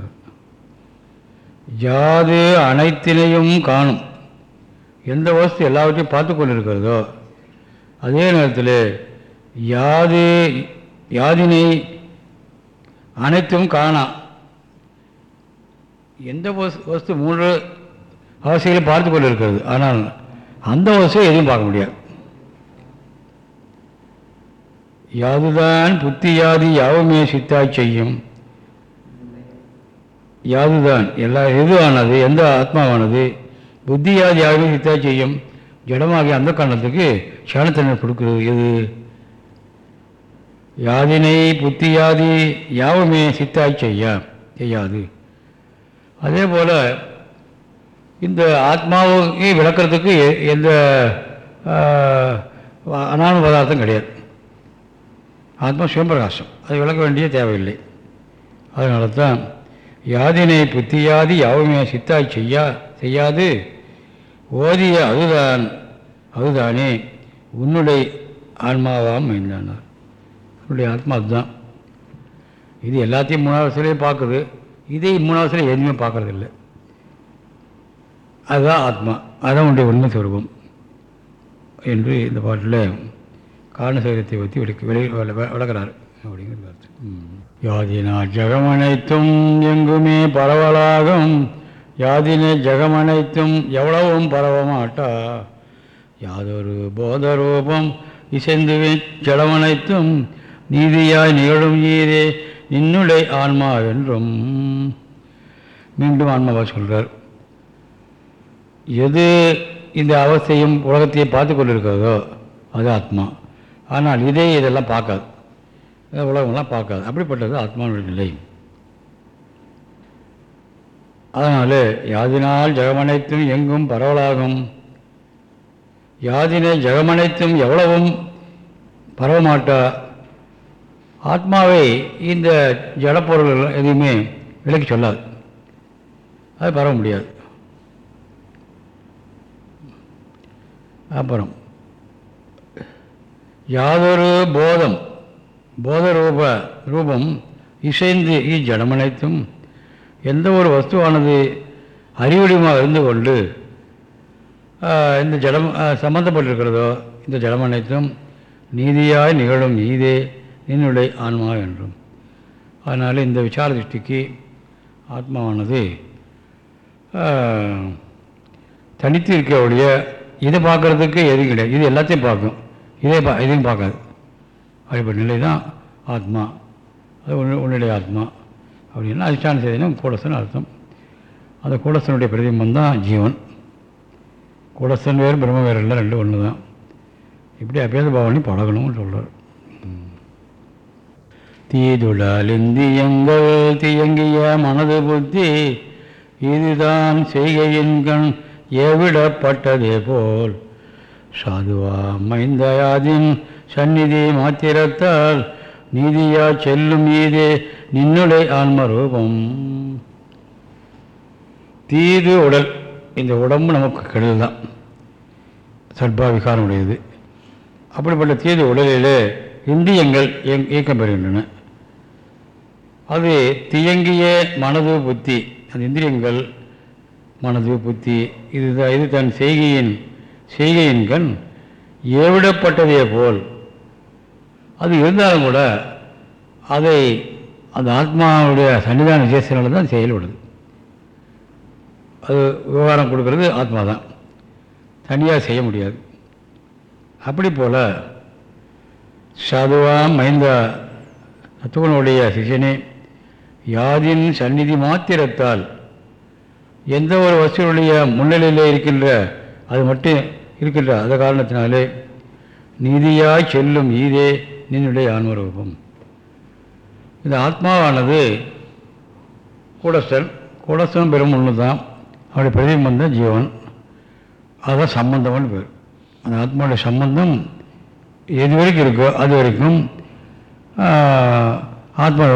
யாது அனைத்தினையும் காணும். எந்த வசதி எல்லாவற்றையும் பார்த்து கொண்டிருக்கிறதோ அதே நேரத்தில் யாது யாதினை அனைத்தும் காணாம் எந்த வஸ்- வஸ்து மூன்று அவசியம் பார்த்து கொண்டிருக்கிறது. ஆனால் அந்த வஸ்துவை எதுவும் பார்க்க முடியாது. யாதுதான் புத்தியாதி யாவுமே சித்தாய் செய்யும். யாதுதான் எல்லா எதுவானது எந்த ஆத்மாவானது புத்தி யாதி யாவுமே சித்தாய் செய்யும். ஜடமாகிய அந்த காரணத்துக்கு சலத்தன்மை கொடுக்கிறது எது? யாதினை புத்தி யாதி யாவுமே சித்தாய் செய்ய செய்யாது. அதே போல் இந்த ஆத்மாவுக்கு விளக்கிறதுக்கு எ- எந்த அனான பதார்த்தம் கிடையாது. ஆத்மா சுயம்பிரகாசம். அது விளக்க வேண்டிய தேவையில்லை. அதனால தான் யாதினை புத்தியாதி யாவுமே சித்தாய் செய்யா செய்யாது. ஓதிய அதுதான் அதுதானே. உன்னுடைய ஆன்மாவாம் மைந்தானார் உன்னுடைய ஆத்மா அதுதான். இது எல்லாத்தையும் மூணாவதுலேயும் பார்க்குது. இதே மூணாவதுல எதுவுமே பார்க்கறதில்ல. அதுதான் ஆத்மா. அதான் உன்னுடைய உண்மை சொருபம். என்று இந்த பாட்டில் காரணசேகரத்தை பற்றி விளக்கு விளை விள- விளக்குறாரு அப்படிங்கிறது அர்த்தம் யாதினா ஜெகமனைத்தும் எங்குமே பரவலாகும். யாதினை ஜெகமனைத்தும் எவ்வளவும் பரவமாட்டா? யாதொரு போதரூபம் இசைந்துவே ஜடமனைத்தும் நீதியாய் நிகழும் ஈரே நின்னுடை ஆன்மா என்றும். மீண்டும் ஆன்மாவா சொல்கிறார் எது இந்த அவஸ்தையும் உலகத்தையும் பார்த்து கொண்டிருக்கிறதோ அது ஆத்மா. ஆனால் இதே இதெல்லாம் பார்க்காது. உலகம்லாம் பார்க்காது. அப்படிப்பட்டது ஆத்மாவுடைய நிலை. அதனால் யாதினால் ஜெகமனைத்தும் எங்கும் பரவலாகும். யாதினை ஜெகமனைத்தும் எவ்வளவும் பரவமாட்டா? ஆத்மாவை இந்த ஜடப்பொருள் எதுவுமே விலக்கி சொல்லாது. அது பரவ முடியாது. அப்புறம் யாதொரு போதம் போத ரூப ரூபம் இசைந்து இஜடமனைத்தும் எந்த ஒரு வஸ்துவானது அறிவடிமாக இருந்து கொண்டு இந்த ஜடம் சம்பந்தப்பட்டிருக்கிறதோ இந்த ஜடம் அனைத்தும் நீதியாய் நிகழும் நீதே நின்னுடைய ஆன்மா என்றும். அதனால் இந்த விசார திருஷ்டிக்கு ஆத்மாவானது தனித்து இருக்கக்கூடிய இதை பார்க்குறதுக்கு எதுவும் கிடையாது. இது எல்லாத்தையும் பார்க்கும். இதே பா இதையும் பார்க்காது. அப்படிப்பட்ட நிலை தான் ஆத்மா. அது உன்னு உன்னுடைய ஆத்மா. அப்படின்னா அதிஷ்டான செய்தினா கூடசன் அர்த்தம். அந்த கூடசனுடைய பிரதிபம் தான் ஜீவன். கூடசன் வேறு பிரம்ம வேறு இல்லை ரெண்டும் ஒன்று தான் இப்படி அபேத பாவனி பழகணும்னு சொல்கிறார் தீதுடலிந்தியங்கள் தீயங்கிய மனது புத்தி இதுதான் செய்கையின் கண். எவிடப்பட்டதே போல் சாதுவா மைந்தயாதின் சந்நிதி மாத்திரத்தால் நீதியா செல்லும் ஈதே நின்னுடை ஆன்மரூபம். தீது உடல் இந்த உடம்பு நமக்கு கெடுதல் தான் சட்பாவிகாரம் உடையது அப்படிப்பட்ட தீது உடலிலே இந்தியங்கள் இயக்கம் பெறுகின்றன. அது தியங்கிய மனது புத்தி அந்த இந்திரியங்கள் மனது புத்தி இது இது தன் செய்கையின் செய்கையின் கண் ஏவிடப்பட்டதே போல். அது இருந்தாலும் கூட அதை அந்த ஆத்மாவுடைய சன்னிதான விசேஷனால தான் செயல்படுது. அது விவகாரம் கொடுக்கறது ஆத்மா தான் தனியாக செய்ய முடியாது. அப்படி போல் சாதுவாம் மைந்த சத்துவனுடைய சிஷனே யாதின் சந்நிதி மாத்திரத்தால் எந்த ஒரு வசதியுடைய முன்னிலையில் இருக்கின்ற அது மட்டும் இருக்கின்ற அந்த காரணத்தினாலே நீதியாய் செல்லும் ஈதே நின்னுடைய ஆன்மரூபம். இந்த ஆத்மாவானது கூடசன் கூடசன் பெரும் ஒன்று தான் அவருடைய பிரதிபந்த ஜீவன். அதுதான் சம்பந்தம்னு பேர். அந்த ஆத்மாவுடைய சம்பந்தம் எது வரைக்கும் இருக்கோ அது வரைக்கும் ஆத்மா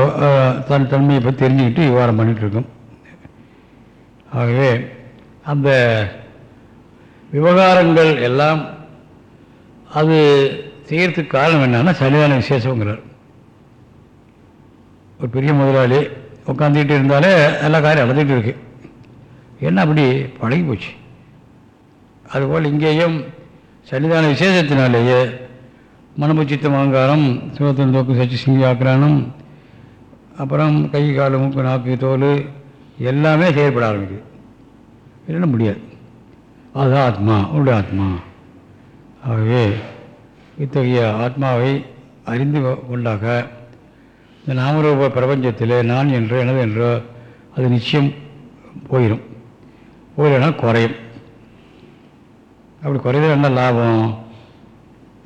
தன் தன்மையை பற்றி தெரிஞ்சுக்கிட்டு விவகாரம் பண்ணிகிட்டு இருக்கும். ஆகவே அந்த விவகாரங்கள் எல்லாம் அது செய்கிறதுக்கு காரணம் என்னன்னா சன்னிதான விசேஷங்கிறார். ஒரு பெரிய முதலாளி உட்காந்துக்கிட்டு இருந்தாலே எல்லா காரியம் நடந்துகிட்டு இருக்கு. என்ன அப்படி பழகி போச்சு. அதுபோல் இங்கேயும் சன்னிதான விசேஷத்தினாலேயே மனபுச்சித்தம் அகங்காரம் சிவத்தன் தோக்கு சச்சி சிங்கி ஆக்கிரானம் அப்புறம் கை கால் மூக்கு நாக்கு தோல் எல்லாமே செயல்பட ஆரம்பிக்குது. இல்லைன்னா முடியாது. அது ஆத்மா உடைய ஆத்மா ஆகவே இத்தகைய ஆத்மாவை அறிந்து கொண்டாக இந்த நாமரூப பிரபஞ்சத்தில் நான் என்றோ எனது என்றோ அது நிச்சயம் போயிடும் போயிடனால் குறையும். அப்படி குறைதல் என்ன லாபம்?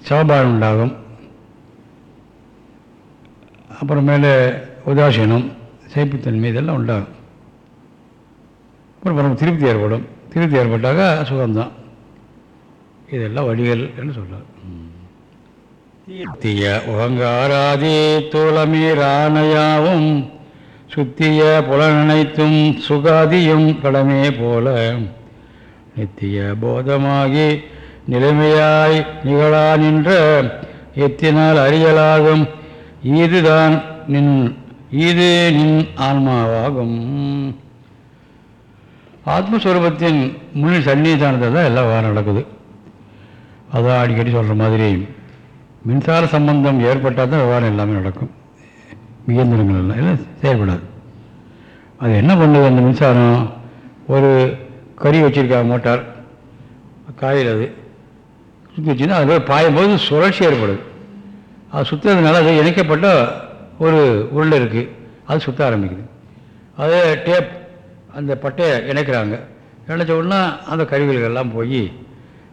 சமபாடம் உண்டாகும். அப்புறமேலே உதாசீனம் சைப்புத்தன்மை இதெல்லாம் உண்டாகும். அப்புறம் திருப்தி ஏற்படும். திருப்தி ஏற்பட்டாக சுகம்தான். இதெல்லாம் வழிகள் என்று சொல்றார். தீர்த்திய உகங்காராதி தோழமீரானையாவும் சுத்திய புலனனைத்தும் சுகாதியும் கடமே போல நித்திய போதமாகி நிலைமையாய் நிகழா நின்ற எத்தினால் அறியலாகும் ஈதுதான் நின் ஈது நின் ஆன்மாவாகும். ஆத்மஸ்வரூபத்தின் முழு சன்னிதானத்தை தான் எல்லாம் வேறு நடக்குது. அதான் அடிக்கடி சொல்கிற மாதிரி மின்சார சம்பந்தம் ஏற்பட்டால் தான் விவகாரம் எல்லாமே நடக்கும். இயந்திரங்கள் எல்லாம் இல்லை செயல்படாது. அது என்ன பண்ணுது அந்த மின்சாரம்? ஒரு கறி வச்சுருக்காங்க மோட்டார். காயில் அது. சுற்றி வச்சுன்னா அதில் பாயும்போது சுழற்சி ஏற்படுது. அது சுற்றுறதுனால அது இணைக்கப்பட்ட ஒரு உருளை இருக்குது அது சுற்ற ஆரம்பிக்குது. அதே டேப் அந்த பட்டையை இணைக்கிறாங்க. இணைச்ச உடனே அந்த கருவிகளெல்லாம் போய்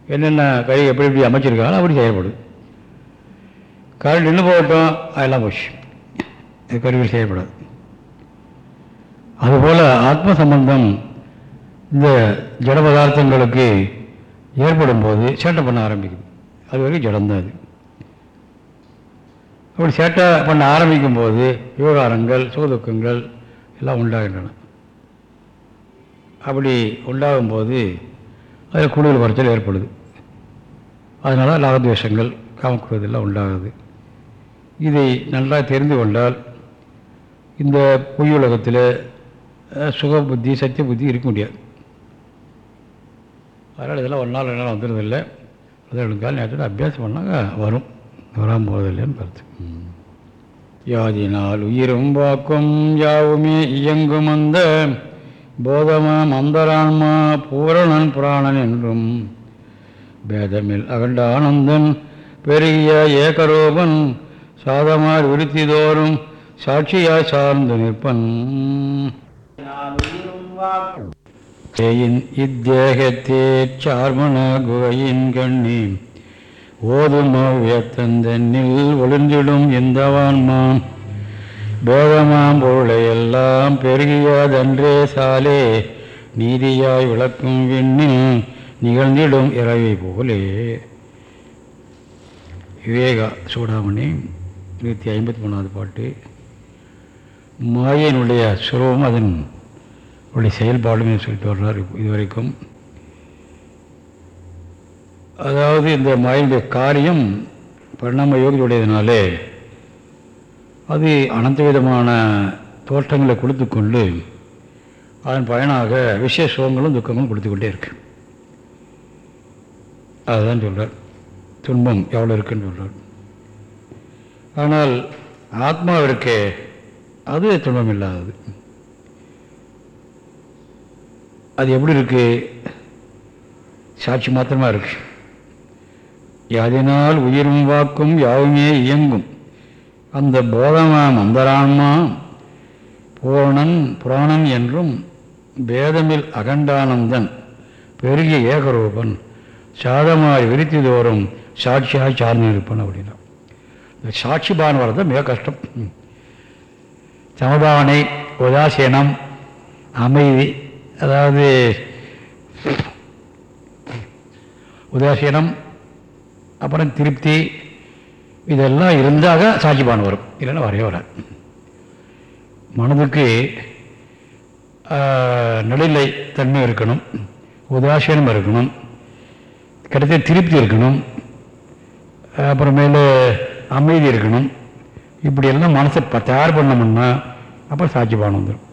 என்னென்ன கருவி எப்படி எப்படி அமைச்சிருக்காங்களோ அப்படி செயல்படுது. கரண்ட் நின்று போகட்டும் அதெல்லாம் போச்சு. கருவிகள் செயல்படாது. அதுபோல் ஆத்ம சம்பந்தம் இந்த ஜட பதார்த்தங்களுக்கு ஏற்படும் போது சேட்டை பண்ண ஆரம்பிக்குது. அது வரைக்கும் ஜடம்தான் அது. அப்படி சேட்டை பண்ண ஆரம்பிக்கும் போது விவகாரங்கள் சுகதுக்கங்கள் எல்லாம் உண்டாகின்றன. அப்படி உண்டாகும்போது அதில் கூடுதல் குறைச்சல் ஏற்படுது. அதனால் லாகத்வேஷங்கள் காமக்குறதெல்லாம் உண்டாகுது. இதை நன்றாக தெரிந்து கொண்டால் இந்த பொய் உலகத்தில் சுக புத்தி சத்திய புத்தி இருக்க முடியாது. அதனால் இதெல்லாம் ஒரு நாள் ரெண்டு நாள் வந்துடுறதில்லை. அது ரெண்டு காலம் நேரத்தில் அபியாசம் பண்ணாங்க வரும். வராமல் போவதில்லைன்னு கருத்து. யாதினால் உயிரும் வாக்கும் யாவுமே இயங்கும் அந்த போதமாம் அந்தரான்மா பூரணன் புராணன் என்றும். பேதமில் அகண்ட ஆனந்தன் பெருகிய ஏகரூபன் சாதமார் விருத்தி தோறும் சாட்சியாய் சார்ந்து நிற்பன். இத்தேகத்தே சார்மன குகையின் கண்ணி ஓதுமோ ஓதுமவ்யத்தந்தன்னில் ஒளிர்ந்திடும் இந்தவான்மான் பேதமாம் பொருளை எல்லாம் பெருகியதன்றே சாலே. நீதியாய் விளக்கும் விண்ணில் நிகழ்ந்திடும் இரவை போலே. விவேகா சூடாமணி நூற்றி ஐம்பத்தி மூணாவது பாட்டு. மாயினுடைய சுரூபம் அதன் உடைய செயல்பாடும் சொல்லிட்டு வர்றார் இதுவரைக்கும். அதாவது இந்த மாயினுடைய காரியம் பரிணாம யோகியுடையதுனாலே அது அனந்த விதமான தோற்றங்களை கொடுத்து கொண்டு அதன் பயனாக விஷய சுகங்களும் துக்கங்களும் கொடுத்து கொண்டே இருக்கு. அதுதான் சொல்கிறார் துன்பம் எவ்வளோ இருக்குன்னு சொல்கிறார் ஆனால் ஆத்மாவிற்கு அது துன்பம் இல்லாதது. அது எப்படி இருக்கு? சாட்சி மாத்திரமாக இருக்கு. யாதினால் உயிரும் வாக்கும் யாவுமே இயங்கும். அந்த போதமாம் அந்தரான்மா பூரணன் புராணன் என்றும் பேதமில் அகண்டானந்தன் பெருகிய ஏகரூபன் சாதமாய் விரித்தி தோறும் சாட்சியாய் சார்ந்து இருப்பன் அப்படின்னா. இந்த சாட்சி பாவனை வர்றது மிக கஷ்டம். சமபாவனை உதாசீனம் அமைதி அதாவது உதாசீனம் அப்புறம் திருப்தி இதெல்லாம் இருந்தாக சாட்சிபான் வரும். இல்லைன்னா வரைய வராது. மனதுக்கு நடுநிலை தன்மை இருக்கணும் உதாசீனம் இருக்கணும் கிடைத்த திருப்தி இருக்கணும் அப்புறமேலு அமைதி இருக்கணும் இப்படியெல்லாம் மனசை தயார் பண்ணோம்னா அப்புறம் சாட்சிபானம் வந்துடும்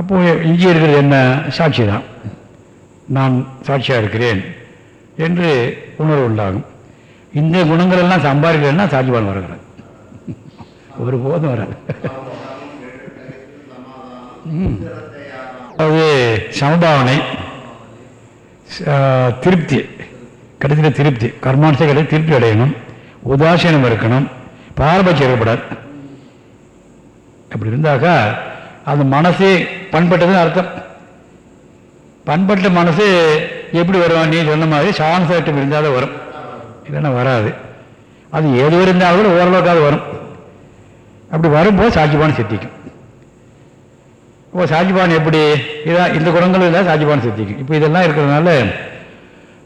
அப்போது இஞ்சி இருக்கிறது என்ன? சாட்சி தான் நான் சாட்சியாக இருக்கிறேன் என்று உணர்வு உண்டாகும். இந்த குணங்கள் எல்லாம் சம்பாதிக்கலன்னா சாட்சிபான் வருகிறார். ஒரு போதும் வராது. அது சமபாவனை திருப்தி கடைசியில் திருப்தி கர்மானுச கிடையாது திருப்தி அடையணும் உதாசீனம் இருக்கணும் பாரபட்சம் இருக்கக்கூடாது அப்படி இருந்தாக்கா அந்த மனசு பண்பட்டதுன்னு அர்த்தம். பண்பட்ட மனசு எப்படி வரும்? நீ சொன்ன மாதிரி சான்சேட்டம் இருந்தாலும் வரும். இல்லைன்னா வராது. அது ஏதோ இருந்தாலும் கூட ஓரளவுக்காவது வரும். அப்படி வரும்போது சாட்சிபானம் சித்திக்கும். இப்போ சாட்சிபானம் எப்படி? இதான் இந்த குணங்கள் இருந்தால் சாட்சிபானம் சித்திக்கும். இப்போ இதெல்லாம் இருக்கிறதுனால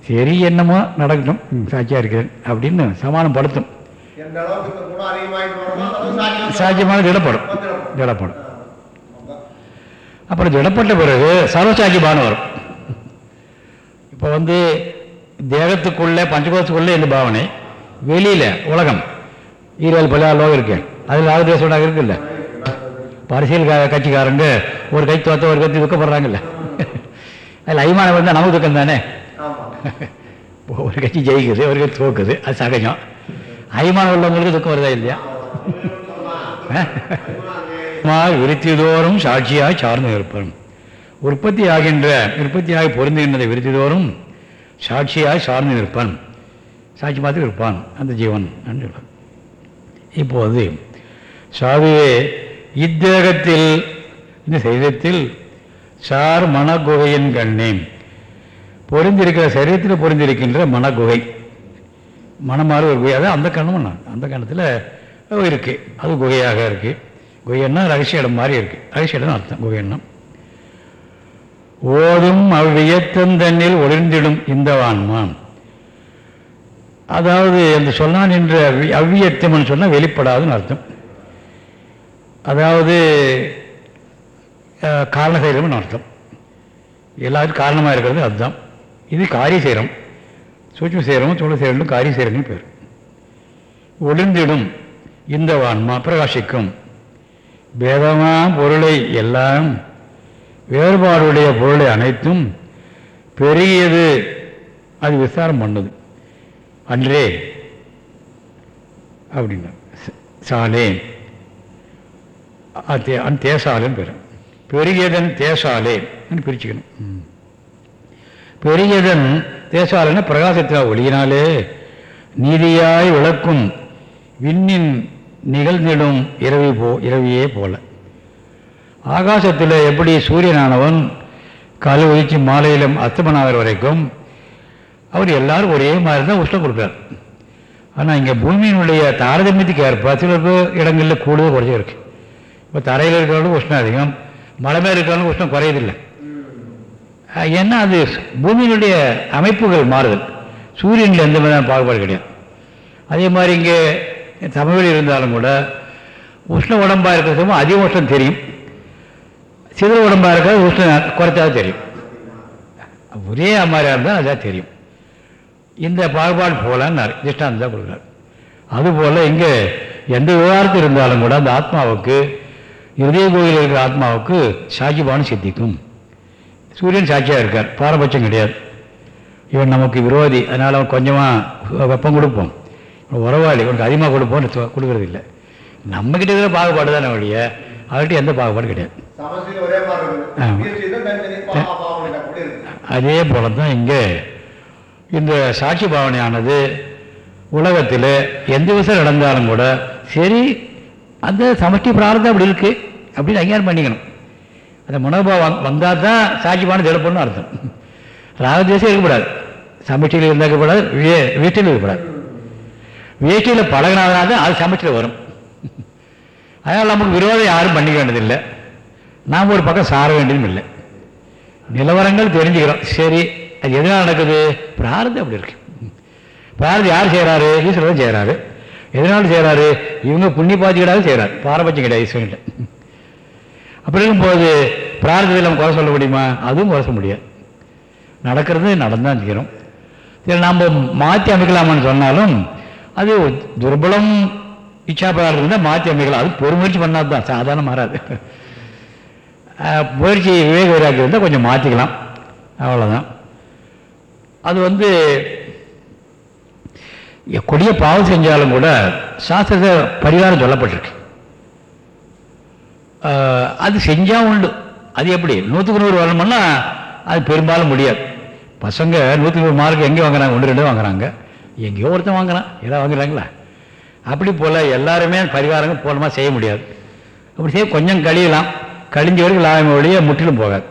சரி என்னமோ நடக்கட்டும். சாட்சியாக இருக்கிறேன் அப்படின்னு சமானம் படுத்தும். சாட்சியமான திடப்படும். திடப்படும். அப்புறம் திடப்பட்ட பிறகு சர்வசாட்சிபானம் வரும். இப்போ வந்து தேகத்துக்குள்ளே பஞ்சகோசத்துக்குள்ளே இந்த பாவனை வெளியில் உலகம். ஈரல் பல லோகம் இருக்கு. அதில் ராகதேசோடாக இருக்குல்ல? அரசியல் கட்சிக்காரங்க ஒரு கை தோத்த ஒரு கட்சி துக்கப்படுறாங்கல்ல? அதில் அபிமானம் வந்தால் நமக்கு துக்கம் தானே ஒரு கட்சி ஜெயிக்குது ஒரு கட்சி தோக்குது அது சகஜம். அபிமானம் உள்ளவங்களுக்கு துக்கம் வருதா இல்லையா? விருத்திதோறும் சாட்சியாக சார்ந்து இருப்போம் உற்பத்தி ஆகின்ற உற்பத்தியாகி பொருந்துகின்றதை விருத்திதோறும் சாட்சியாக சார்ந்து நிற்பான். சாட்சி பார்த்து இருப்பான் அந்த ஜீவன் என்று இப்போது சாதுவே இத்தேகத்தில் இந்த சரீரத்தில் சார் மனகுகையின் கண்ணே. பொருந்திருக்கிற சரீரத்தில் பொருந்திருக்கின்ற மனகுகை. மனமாறு ஒரு குகை. அதான் அந்த கண்ணும் நான். அந்த கணத்தில் இருக்குது அது குகையாக இருக்குது குகைன்னா ரகசிய இடம் மாதிரி இருக்குது ரகசிய இடம் அர்த்தம். குகைன்னா ஓதும் அவ்வியத்தந்தனில் ஒளிர்ந்திடும் இந்த வான்மான் அதாவது அந்த சொன்னான் என்ற அவ்வியத்தம்னு சொன்னால் வெளிப்படாதுன்னு அர்த்தம். அதாவது காரணசைலம்னு அர்த்தம். எல்லாருக்கும் காரணமாக இருக்கிறது அதுதான். இது காரிய சேரம் சூட்சம சேரமும் சூழ சேரமும் காரிய சேரம்னு பேர். ஒளிர்ந்திடும் இந்த வான்மா பிரகாசிக்கும். பேதமாக பொருளை எல்லாம் வேறுபாடுடைய பொருளை அனைத்தும் பெருகியது. அது விசாரம் பண்ணுது. அன்றே அப்படின்னா சாலே. அந் தேசாலேன்னு பெறும் பெருகியதன் தேசாலே பிரிச்சுக்கணும். பெரியதன் தேசாலைன்னா பிரகாசத்தினால் ஒளியினாலே நீதியாய் விளக்கும் விண்ணின் நிகழ்ந்திடும் இரவி போ இரவியே போல. ஆகாசத்தில் எப்படி சூரியனானவன் காலை ஒழிச்சு மாலையிலும் அஸ்தமனாகிற வரைக்கும் அவர் எல்லாரும் ஒரே மாதிரி தான் உஷ்டம் கொடுக்குறார் ஆனால் இங்கே பூமியினுடைய தாரதமியத்துக்கு ஏற்ப சில இடங்களில் கூடுதல் குறைஞ்சி இருக்கு. இப்போ தரையில் இருக்கிறவங்களும் உஷ்ணம் அதிகம் மலை மேலே இருக்கிறவங்களுக்கு உஷ்ணம் குறையதில்லை ஏன்னா அது பூமியினுடைய அமைப்புகள் மாறுதல். சூரியனில் எந்த விதமான பாகுபாடு கிடையாது. அதே மாதிரி இங்கே சமவெளி இருந்தாலும் கூட உஷ்ண உடம்பாக இருக்கிற அதிக உஷ்ணம் தெரியும். சிதற உடம்பாக இருக்கிறது உஷ்ணம் குறைச்சாவது தெரியும். ஒரே அம்மாரியாக இருந்தால் அதான் தெரியும். இந்த பாகுபாடு போலன்னார் திஷ்டாந்தம் கொடுக்குறார். அதுபோல் இங்கே எந்த விவகாரத்தில் இருந்தாலும் கூட அந்த ஆத்மாவுக்கு இருதய கோயில் இருக்கிற ஆத்மாவுக்கு சாட்சி சித்திக்கும். சூரியன் சாட்சியாக இருக்கார் பாரபட்சம் கிடையாது. இவன் நமக்கு விரோதி அதனால் அவன் கொஞ்சமாக வெப்பம் கொடுப்போம். உறவாளி உனக்கு அதிகமாக கொடுப்போம்னு சொ- கொடுக்கறது இல்லை நம்மக்கிட்ட இருக்கிற பாகுபாடு தானே வழிய அவர்கிட்ட எந்த பாகுபாடு கிடையாது. அதே போல தான் இங்கே இந்த சாட்சி பாவனையானது உலகத்தில் எந்த விஷயம் நடந்தாலும் கூட சரி அந்த சமஷ்டி பிரார்த்தம் அப்படி இருக்குது அப்படின்னு அங்கீகாரம் பண்ணிக்கணும். அந்த மனோபாவம் வந்தால் தான் சாட்சி பாவனை திடப்படணும்னு அர்த்தம். ராகதேசம் இருக்கக்கூடாது. சமஷ்டியில் இருக்கக்கூடாது வே வீட்டில் இருக்கக்கூடாது. வேஷ்டியில் பழகினாதான் தான் அது சமஷ்டியில் வரும். அதனால் நமக்கு விரோதம் யாரும் பண்ணிக்க வேண்டியதில்லை. நாம் ஒரு பக்கம் சார வேண்டியதும் இல்லை. நிலவரங்கள் தெரிஞ்சுக்கிறோம். சரி அது எதனால் நடக்குது? பிரார்த்தம் அப்படி இருக்கு. பிரார்த்தம் யார் செய்கிறாரு ஈஸ்வரன் செய்கிறாரு எதனால செய்கிறாரு இவங்க புண்ணி பாத்திக்கிடாது செய்கிறாரு பாரபட்சம் கிடையாது ஈஸ்வரன்கிட்ட அப்படி இருக்கும்போது பிரார்த்தத்தில் நம்ம குறை சொல்ல முடியுமா? அதுவும் குறை சொல்ல முடியாது. நடக்கிறது நடந்தான் செய்கிறோம் சரி நாம் மாற்றி அமைக்கலாமான்னு சொன்னாலும் அது துர்பலம் இச்சா இருந்தால் மாற்றி அமைக்கலாம். அது பொறுமுயற்சி பண்ணாது தான். சாதாரண மாறாது. முயற்சி விவேக வைராக்கியம் இருந்தால் கொஞ்சம் மாற்றிக்கலாம். அவ்வளோதான் அது வந்து கொடிய பாவம் செஞ்சாலும் கூட சாஸ்திரத்தை பரிகாரம் சொல்லப்பட்டிருக்கு. அது செஞ்சால் உண்டு. அது எப்படி? நூற்றுக்கு நூறு வரணும்னா அது பெரும்பாலும் முடியாது. பசங்க நூற்றுக்கு நூறு மார்க் எங்கே வாங்குறாங்க? ஒன்று ரெண்டு வாங்குறாங்க. எங்கேயோ ஒருத்தன் வாங்குறான். ஏதாவது வாங்குறாங்களா அப்படி போல் எல்லாருமே பரிகாரங்கள் பூர்ணமாக செய்ய முடியாது. அப்படி செய்ய கொஞ்சம் கழியலாம். கழிஞ்ச வரைக்கும் லாபம் வழியே முற்றிலும் போகாது.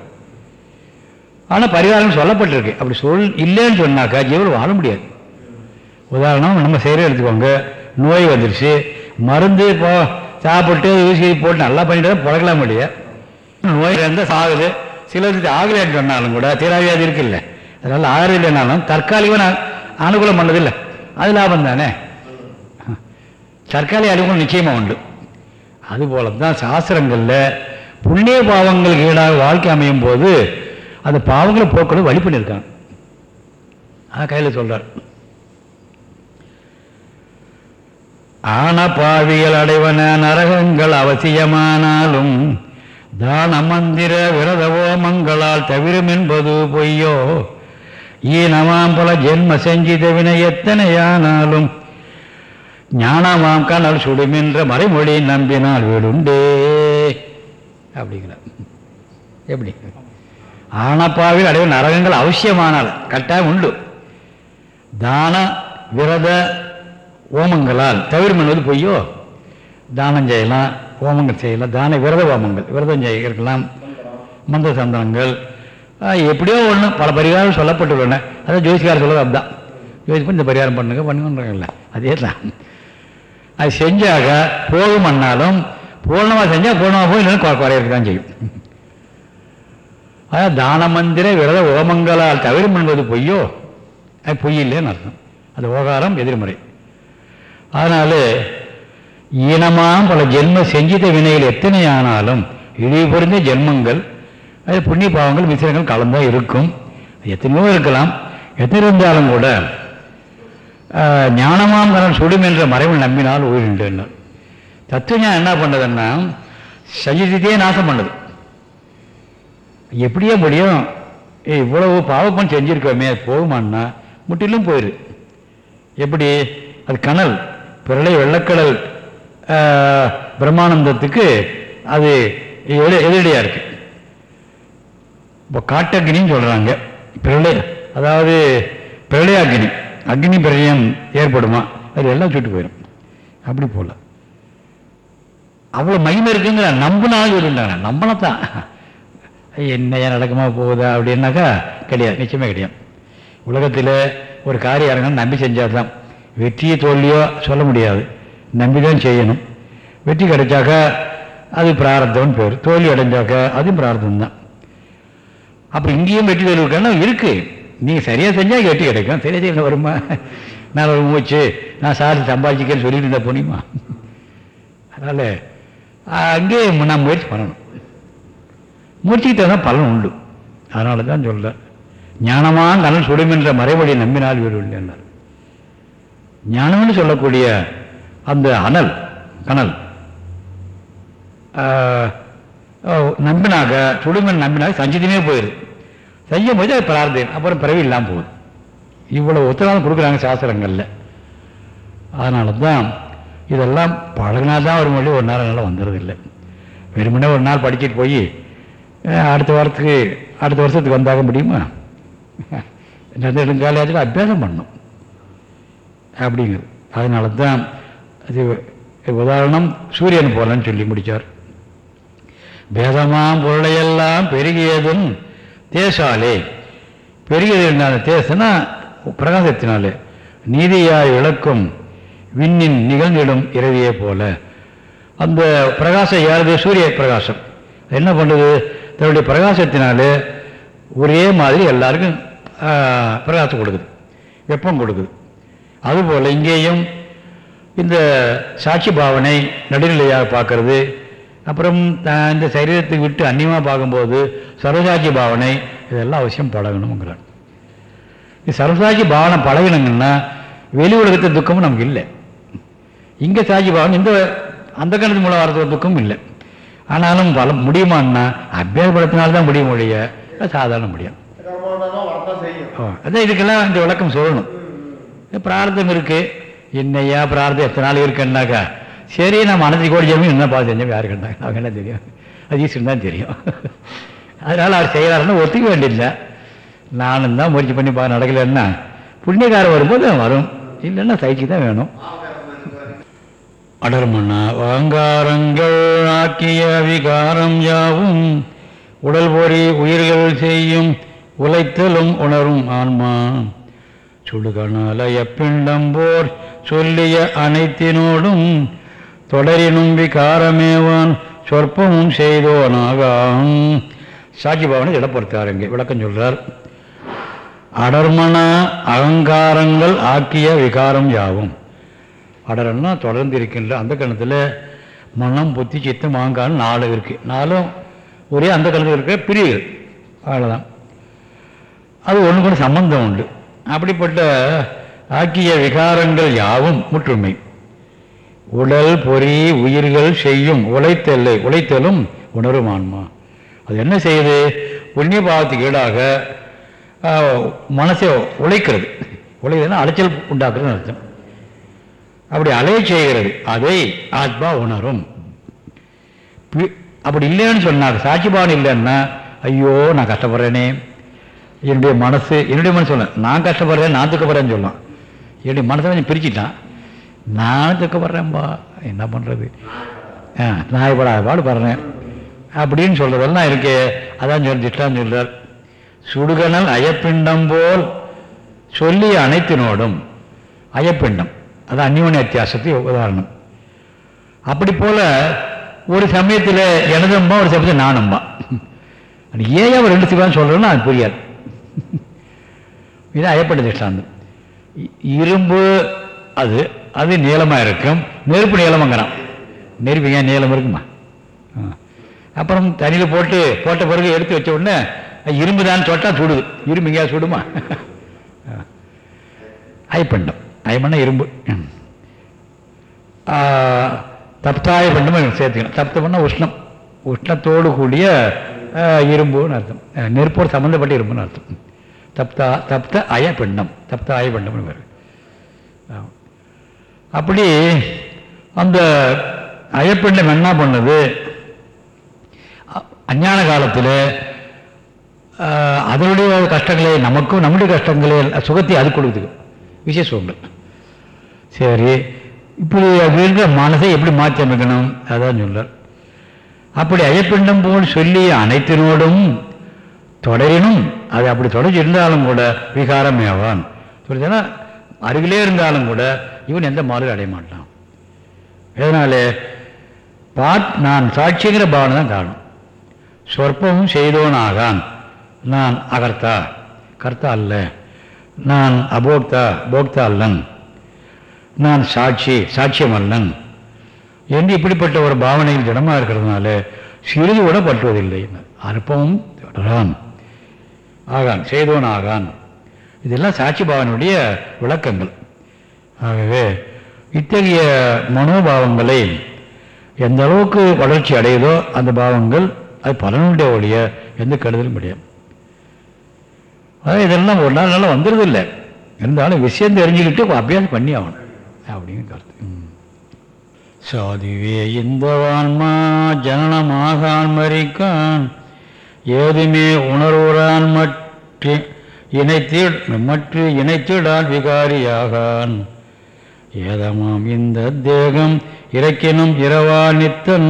ஆனால் பரிகாரம் சொல்லப்பட்டிருக்கு. அப்படி சொல் இல்லைன்னு சொன்னாக்கா ஜீவன் வாழ முடியாது. உதாரணம் நம்ம செய்கிற எடுத்துக்கோங்க. நோய் வந்துருச்சு. மருந்து இப்போ சாப்பிட்டு ஊசி போட்டு நல்லா பண்ணிட்டு தான் பிறக்கலாம் முடியாது நோய் இருந்தால் சாகுது. சிலருக்கு ஆகலைன்னு சொன்னாலும் கூட தீராவியாது இருக்குல்ல. அதனால் ஆகலைன்னாலும் தற்காலிகமாக நான் அனுகூலம் பண்ணதில்லை. அது லாபம் தானே? தற்காலிக அனுகூலம் நிச்சயமாக உண்டு. அதுபோல தான் சாஸ்திரங்களில் புண்ணிய பாவங்களுக்கு ஈடாக வாழ்க்கை அமையும் போது அந்த பாவங்களை போக்கணும் வழி பண்ணியிருக்காங்க. அதான் கையில் சொல்கிறார் ஆன பாவிகள் அடைவன நரகங்கள் அவசியமானாலும் தான மந்திர விரத ஓமங்களால் தவிரும் என்பது பொய்யோ? ஈ நமாம்பல ஜென்ம செஞ்சித வினை எத்தனையானாலும் ஞானமாம் கனல் சுடுமென்ற மறைமொழி நம்பினால் வீடுண்டே. அப்படிங்கிறார். எப்படி? ஆனப்பாவில் அடைவு நரகங்கள் அவசியமானால் கட்டாயம் உண்டு. தான விரத ஓமங்களால் தவிர பண்ணுவது பொய்யோ? தானம் செய்யலாம் ஓமங்கள் செய்யலாம் தான விரத ஓமங்கள் விரதம் செய்ய இருக்கலாம் மந்த சந்தனங்கள் எப்படியோ ஒன்று பல பரிகாரம் சொல்லப்பட்டுள்ளன. அதான் ஜோசிகார் சொல்றது அதுதான் ஜோசி பண்ணி இந்த பரிகாரம் பண்ணுங்க பண்ணுங்கன்றாங்கல்ல அதே தான். அது செஞ்சாக போகுமன்னாலும் பூர்ணமாக செஞ்சால் பூர்ணமாக போய் இல்லைன்னு குறையிறது தான் செய்யும். அதாவது தான மந்திர விரத ஓமங்களால் தவிரும் என்பது பொய்யோ? அது பொய் இல்லைன்னு அர்த்தம். அது ஓகாரம் எதிர்மறை. அதனால ஈனமாம் பல ஜென்ம செஞ்சித வினைகள் எத்தனை ஆனாலும் இழிவு பொருந்த ஜென்மங்கள் அது புண்ணிய பாவங்கள் மிசிரங்கள் கலந்தான் இருக்கும். எத்தனையோ இருக்கலாம். எத்தனை இருந்தாலும் கூட ஞானமாம் கரண் சுடும் என்ற மறைவில் நம்பினால் உயிரின்றனர் தத்துவஞானம் என்ன பண்ணதுன்னா சஜிதத்தையே நாசம் பண்ணுது. எப்படியே முடியும். ஏய் இவ்வளவு பாவப்பம் செஞ்சிருக்கோமே போகுமான்னா முற்றிலும் போயிரு. எப்படி? அது கனல் பிரளை வெள்ளக்கடல் ஆஹ், பிரம்மானந்தத்துக்கு அது எதிர- எதிரடியா இருக்கு. இப்போ காட்டக்னின்னு சொல்றாங்க. பிரளய அதாவது பிரளய அக்னி பிரயம் ஏற்படுமா? அது எல்லாம் சுட்டு போயிடும் அப்படி போல. அவ்வளோ மகிமை இருக்குங்கிற நம்பினாலும் சொல்லிட்டாங்க நம்பினத்தான். என்ன நடக்குமா போகுதா அப்படின்னாக்கா கிடையாது. நிச்சயமே கிடையாது. உலகத்தில் ஒரு காரியம் இறங்கணும் நம்பி செஞ்சால் தான் வெற்றியை தோல்வியோ சொல்ல முடியாது. நம்பி தான் செய்யணும். வெற்றி கிடைச்சாக்கா அது பிராரத்தம்னு பேர். தோல்வி அடைஞ்சாக்கா அதுவும் பிரார்த்தம் தான் அப்போ இங்கேயும் வெற்றி தோல்வி இருக்கணும் நீ சரியாக செஞ்சால் கெட்டி கிடைக்கும். சரியாக செய்யணும் வருமா? நான் ஒரு மூச்சு நான் சார் சம்பாதிச்சிக்கன்னு சொல்லிட்டு இருந்தால் போனியுமா? அதனால் அங்கேயே நான் முயற்சி பண்ணணும். முயற்சிக்கிட்ட தான் பலன் உண்டு. அதனால தான் சொல்ல ஞானமான் சுடும் சுடுமென்ற மறைவழியை நம்பினால் வீடு என்றார் ஞானம்னு சொல்லக்கூடிய அந்த அனல் கனல் ஆஹ், நம்பினாக்க சுடுமென் நம்பினாக்க சஞ்சிதமே போயிடுது செய்ய போது அது பிரார்த்தனை. அப்புறம் பிறவி இல்லாமல் போகுது. இவ்வளோ உத்தரவாதம் கொடுக்குறாங்க சாஸ்திரங்களில். அதனால தான் இதெல்லாம் பழகினா தான் ஒரு மொழி ஒரு நாள் நல்லா வந்துடுறதில்லை வெறுமனே ஒரு நாள் படிச்சுட்டு போய் அடுத்த வாரத்துக்கு அடுத்த வருஷத்துக்கு வந்தாக முடியுமா? [LAUGHS] நெடுங்காலையாச்சும் அபியாசம் பண்ணும். அப்படிங்கிறது. அதனால தான் இது உதாரணம் சூரியன் போலன்னு சொல்லி முடித்தார் பேதமாம் பொருளையெல்லாம் பெருகியதும் தேசாலே. பெரிய என்ன தேசனா? பிரகாசத்தினாலே. நீதியாய் விளக்கும் விண்ணின் நிகழ்ந்திடும் இரவியே போல. அந்த பிரகாசம் யாருது? சூரிய பிரகாசம். என்ன பண்ணுது? தன்னுடைய பிரகாசத்தினாலே ஒரே மாதிரி எல்லாருக்கும் பிரகாசம் கொடுக்குது. வெப்பம் கொடுக்குது. அதுபோல் இங்கேயும் இந்த சாட்சி பாவனை நடுநிலையாக பார்க்கறது அப்புறம் இந்த சரீரத்தை விட்டு அந்நியமாக பார்க்கும்போது சர்வசாட்சி பாவனை இதெல்லாம் அவசியம் பழகணுங்கிறார் இது சர்வசாட்சி பாவனை பழகினங்கன்னா வெளி உலகத்து துக்கமும் நமக்கு இல்லை. இங்கே சாட்சி பாவனை இந்த அந்த கணத்து மூலம் வரது துக்கமும் இல்லை. ஆனாலும் பல முடியுமான்னா அபியாசப்படுத்தினால்தான் முடியும் ஒழிய சாதாரண முடியும் ஓ, அதான் இதுக்கெல்லாம் இந்த விளக்கம் சொல்லணும். பிரார்த்தம் இருக்குது என்னையா பிரார்த்தம்? எத்தனை நாள் இருக்குன்னாக்கா சரி நான் மனதி கோடி ஜென்மம் என்ன பார்த்து செஞ்சோம் யாருக்கு என்ன அவங்க என்ன தெரியும்? அது ஈஸ்வரன் தான் தெரியும். அதனால் அவர் செய்கிறாருன்னு ஒத்துக்க வேண்டியதில்லை. நானும் தான் முயற்சி பண்ணி பார்க்க நடக்கலன்னா புண்ணியக்காரன் வரும்போது வரும். இல்லைன்னா சைக்கி தான் வேணும். அடர்மண்ணா வாங்காரங்கள் ஆக்கிய விகாரம் யாவும் உடல் பொறி உயிர்கள் செய்யும் உழைத்தலும் உணரும் ஆன்மா. சுடுகணால எப்பிண்டம் போர் சொல்லிய அனைத்தினோடும் தொடரினும் விகாரமேவான் சொற்பமும் செய்தோனாகாம். சாட்சி பவனை இடப்படுத்தாருங்க விளக்கம் சொல்றார். அடர்மன அகங்காரங்கள் ஆக்கிய விகாரம் யாவும். அடரன்னா தொடர்ந்து இருக்கின்ற அந்த கணத்தில் மனம் புத்தி சித்தம் அகங்காரம் நாலு இருக்குது நாலும் ஒரே அந்த கணத்தில் இருக்க பிரிவுகள் அவ்வளோதான் அது ஒன்று கூட சம்பந்தம் உண்டு. அப்படிப்பட்ட ஆக்கிய விகாரங்கள் யாவும் முற்றுமை. உடல் பொறி உயிர்கள் செய்யும் உழைத்தல்லை உழைத்தலும் உணரும் ஆன்மா. அது என்ன செய்யுது? புண்ணிய பாவத்துக்கு ஈடாக மனசை உழைக்கிறது. உழைக்கிறதுனா அலைச்சல் உண்டாக்குறதுன்னு அர்த்தம். அப்படி அலைய செய்கிறது. அதை ஆத்மா உணரும். பி- அப்படி இல்லைன்னு சொன்னார் சாட்சிபாவன் இல்லைன்னா ஐயோ நான் கஷ்டப்படுறேனே. என்னுடைய மனசு என்னுடைய மனசு சொல்ல நான் கஷ்டப்படுறேன் நான் துக்கப்படுறேன்னு சொல்லலாம். என்னுடைய மனசை கொஞ்சம் பிரிச்சுட்டான். நான் துக்கப்படுறேன்பா என்ன பண்ணுறது ஆ நாயப்படாத பாடு படுறேன் அப்படின்னு சொல்கிறதெல்லாம் இருக்கே. அதான் சொல்லி திட்டம் சொல்கிறார் சுடுகனல் அயப்பிண்டம் போல் சொல்லிய அனைத்தினோடும் அயப்பிண்டம். அது அந்நியோன்ய வித்தியாசத்துக்கு உதாரணம். அப்படி போல ஒரு சமயத்தில் எனதம்பா ஒரு சமயத்தில் நானம்பா. ஏன் அவன் ரெண்டு சிவான்னு சொல்கிறோன்னா அது புரியாது. இது அயப்பட்ட திஷ்டாந்தம் இரும்பு அது அது நீளமாக இருக்கும். நெருப்பு நீளமாங்கிறான். நெருப்பு ஏன் நீளம் இருக்குமா? அப்புறம் தண்ணியில் போட்டு போட்ட பிறகு எடுத்து வச்ச உடனே இரும்பு தான் தொட்டா சுடுது. இரும்பு எங்கேயா சுடுமா? ஐப்பண்டம் அயப்பண்டம் இரும்பு. தப்தாய பண்டமாக சேர்த்துக்கணும். தப்த பண்ணால் உஷ்ணம். உஷ்ணத்தோடு கூடிய இரும்புன்னு அர்த்தம். நெருப்போடு சம்மந்தப்பட்ட இரும்புன்னு அர்த்தம். தப்தா தப்த அய பிண்டம். தப்த அய பிண்டம்னு பேர். ஆ. அப்படி அந்த அயப்பெண்ணம் என்ன பண்ணுது? அ- அஞ்ஞான காலத்தில் அதனுடைய கஷ்டங்களே நமக்கும் நம்முடைய கஷ்டங்களே சுகத்தை அது கொடுக்குது. விசேஷங்கள். சரி இப்படி அப்படி இருக்கிற மனசை எப்படி மாற்றி அமைக்கணும்? அதான் சொல்றார் அப்படி அயப்பிண்டம் போல் சொல்லி அனைத்தினோடும் தொடரினும் அது அப்படி தொடர்ச்சி இருந்தாலும் கூட விகாரமேவான் சொல்லிச்சுன்னா அருகிலே இருந்தாலும் கூட இவன் எந்த மாறுதல் அடைய மாட்டான். எதனால? பாட் நான் சாட்சிங்கிற பாவனை தான் காணும். சொற்பமும் செய்தோனாகான். நான் அகர்த்தா கர்த்தா அல்ல. நான் அபோக்தா போக்தா அல்லன். நான் சாட்சி சாட்சியம் அல்லன். என்று இப்படிப்பட்ட ஒரு பாவனையில் திடமாக இருக்கிறதுனால சிறிது கூட பற்றுவதில்லை. அற்பமும் தொடரான் ஆகான் செய்தோன் ஆகான் இதெல்லாம் சாட்சி பாவனுடைய விளக்கங்கள். ஆகவே இத்தகைய மனோபாவங்களை எந்த அளவுக்கு வளர்ச்சி அடையுதோ அந்த பாவங்கள் அது பலனுடைய ஒழிய எந்த கெடுதலும் கிடையாது. அதான் இதெல்லாம் ஒரு நாள் நல்லா வந்துடுது இல்லை இருந்தாலும் விஷயம் தெரிஞ்சுக்கிட்டு அபியாசம் பண்ணி ஆகணும். அப்படின்னு கருத்து. ம். சாதிவே இந்த ஆன்மா மறிக்கான். ஏதுமே உணர்வுறான் மற்றும் இணைத்திட மற்ற இணைத்திடான் விகாரியாகான். ஏதமாம் இந்த தேகம் இறக்கினும் இரவா நித்தன்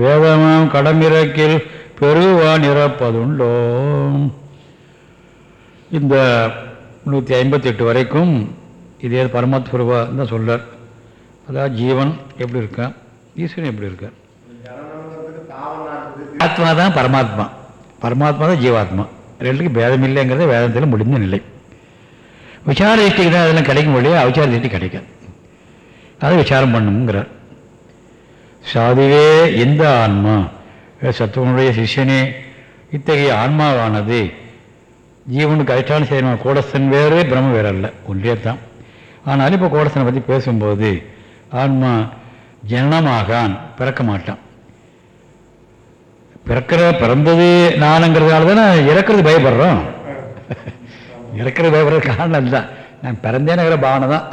வேதமாம் கடமிறக்கில் பெருவான் இறப்பதுண்டோ இந்த நூற்றி ஐம்பத்தெட்டு வரைக்கும் இதே பரமாத்மருவா தான் சொல்றார். அதாவது ஜீவன் எப்படி இருக்கான் ஈஸ்வரன் எப்படி இருக்கான் ஆத்மா தான் பரமாத்மா பரமாத்மா. தான் ஜீவாத்மா. ரெண்டுக்கும் பேதம் இல்லைங்கிறது வேதத்தில் முடிந்த நிலை. விசார திருஷ்டிக்கு தான் அதெல்லாம் கிடைக்கும் வழியே அவசார திருஷ்டி கிடைக்காது. அதை விசாரம் பண்ணுங்கிறார் சாதுவே எந்த ஆன்மா? சத்துவனுடைய சிஷ்யனே இத்தகைய ஆன்மாவானது ஜீவனுக்கு அதிஷ்டான செய்யணும் கோடஸ்தன் வேறு பிரம்ம வேறு அல்ல. ஒன்றே தான். ஆனால் இப்போ கோடஸ்தனை பற்றி பேசும்போது ஆன்மா ஜனனமாகான் பிறக்க மாட்டான் பிறக்கிற பிறந்தது நானுங்கிறதுனால தானே இறக்கிறது பயப்படுறோம்? இறக்கிறது பயப்படுற காரணம் தான் நான் பிறந்தேனுங்கிற பாவனை தான்.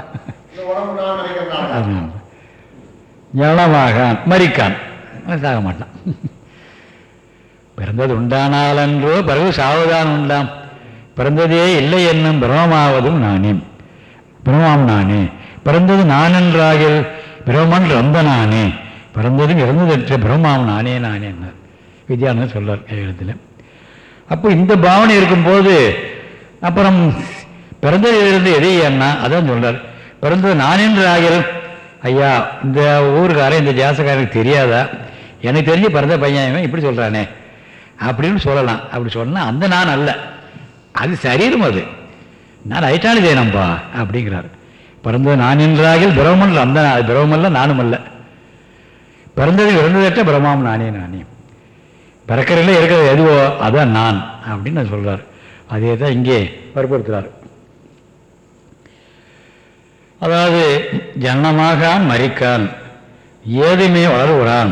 ஞானமாகான் மறிக்கான். சாக மாட்டான். பிறந்தது உண்டானாலன்றோ பிறகு சாவதான் உண்டாம். பிறந்ததே இல்லை என்னும் பிரமமாவதும் நானே. பிரமமாம் நானே. பிறந்தது நானென்றாகில் பிரமன் ரந்த நானே. பிறந்ததும் இறந்ததற்ற பிரம்மாம் நானே நானே. என்ன வித்யானந்தர் சொல்றார் இடத்துல அப்போ இந்த பாவனை இருக்கும்போது அப்புறம் பிறந்ததிலிருந்து எதை என்ன அதான் சொல்றார். பிறந்தது நானென்று ஆகில் ஐயா இந்த ஊருக்காரன் இந்த ஜாசக்காரனுக்கு தெரியாதா? எனக்கு தெரிஞ்சு பிறந்த பையன் இப்படி சொல்கிறானே அப்படின்னு சொல்லலாம். அப்படி சொன்னால் அந்த நான் அல்ல. அது சரீரம் அது. நான் ஐட்டானி தேனம்பா அப்படிங்கிறார். பிறந்தது நான் என்றாகில் பிரம்மன் அந்த நான் பிரம்மல்ல நானும் அல்ல. பிறந்தது இறந்ததற்ற பிரம்மாவும் நானே நானே. பிறக்கிறதுல இருக்கிறது எதுவோ அதான் நான் அப்படின்னு நான் சொல்கிறார் அதே தான் இங்கே வற்புறுத்துறார். அதாவது ஜனனமாகான் மறிக்கான் ஏதுமே வளருகிறான்.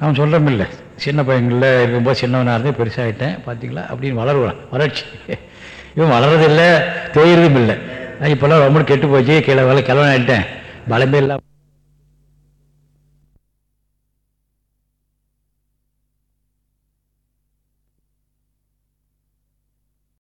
நாம் சொல்கிறோமில்ல சின்ன பையங்களில் இருக்கும்போது சின்னவனாக இருந்தே பெருசாகிட்டேன் பார்த்தீங்களா அப்படின்னு வளருகிறான் வளர்ச்சி இவன் வளர்றதில்லை தேயிறதும் இல்லை. இப்போல்லாம் ரொம்ப கெட்டு போச்சு கீழே வேலை கிழவன் ஆகிட்டேன் பலமே இல்லாமல்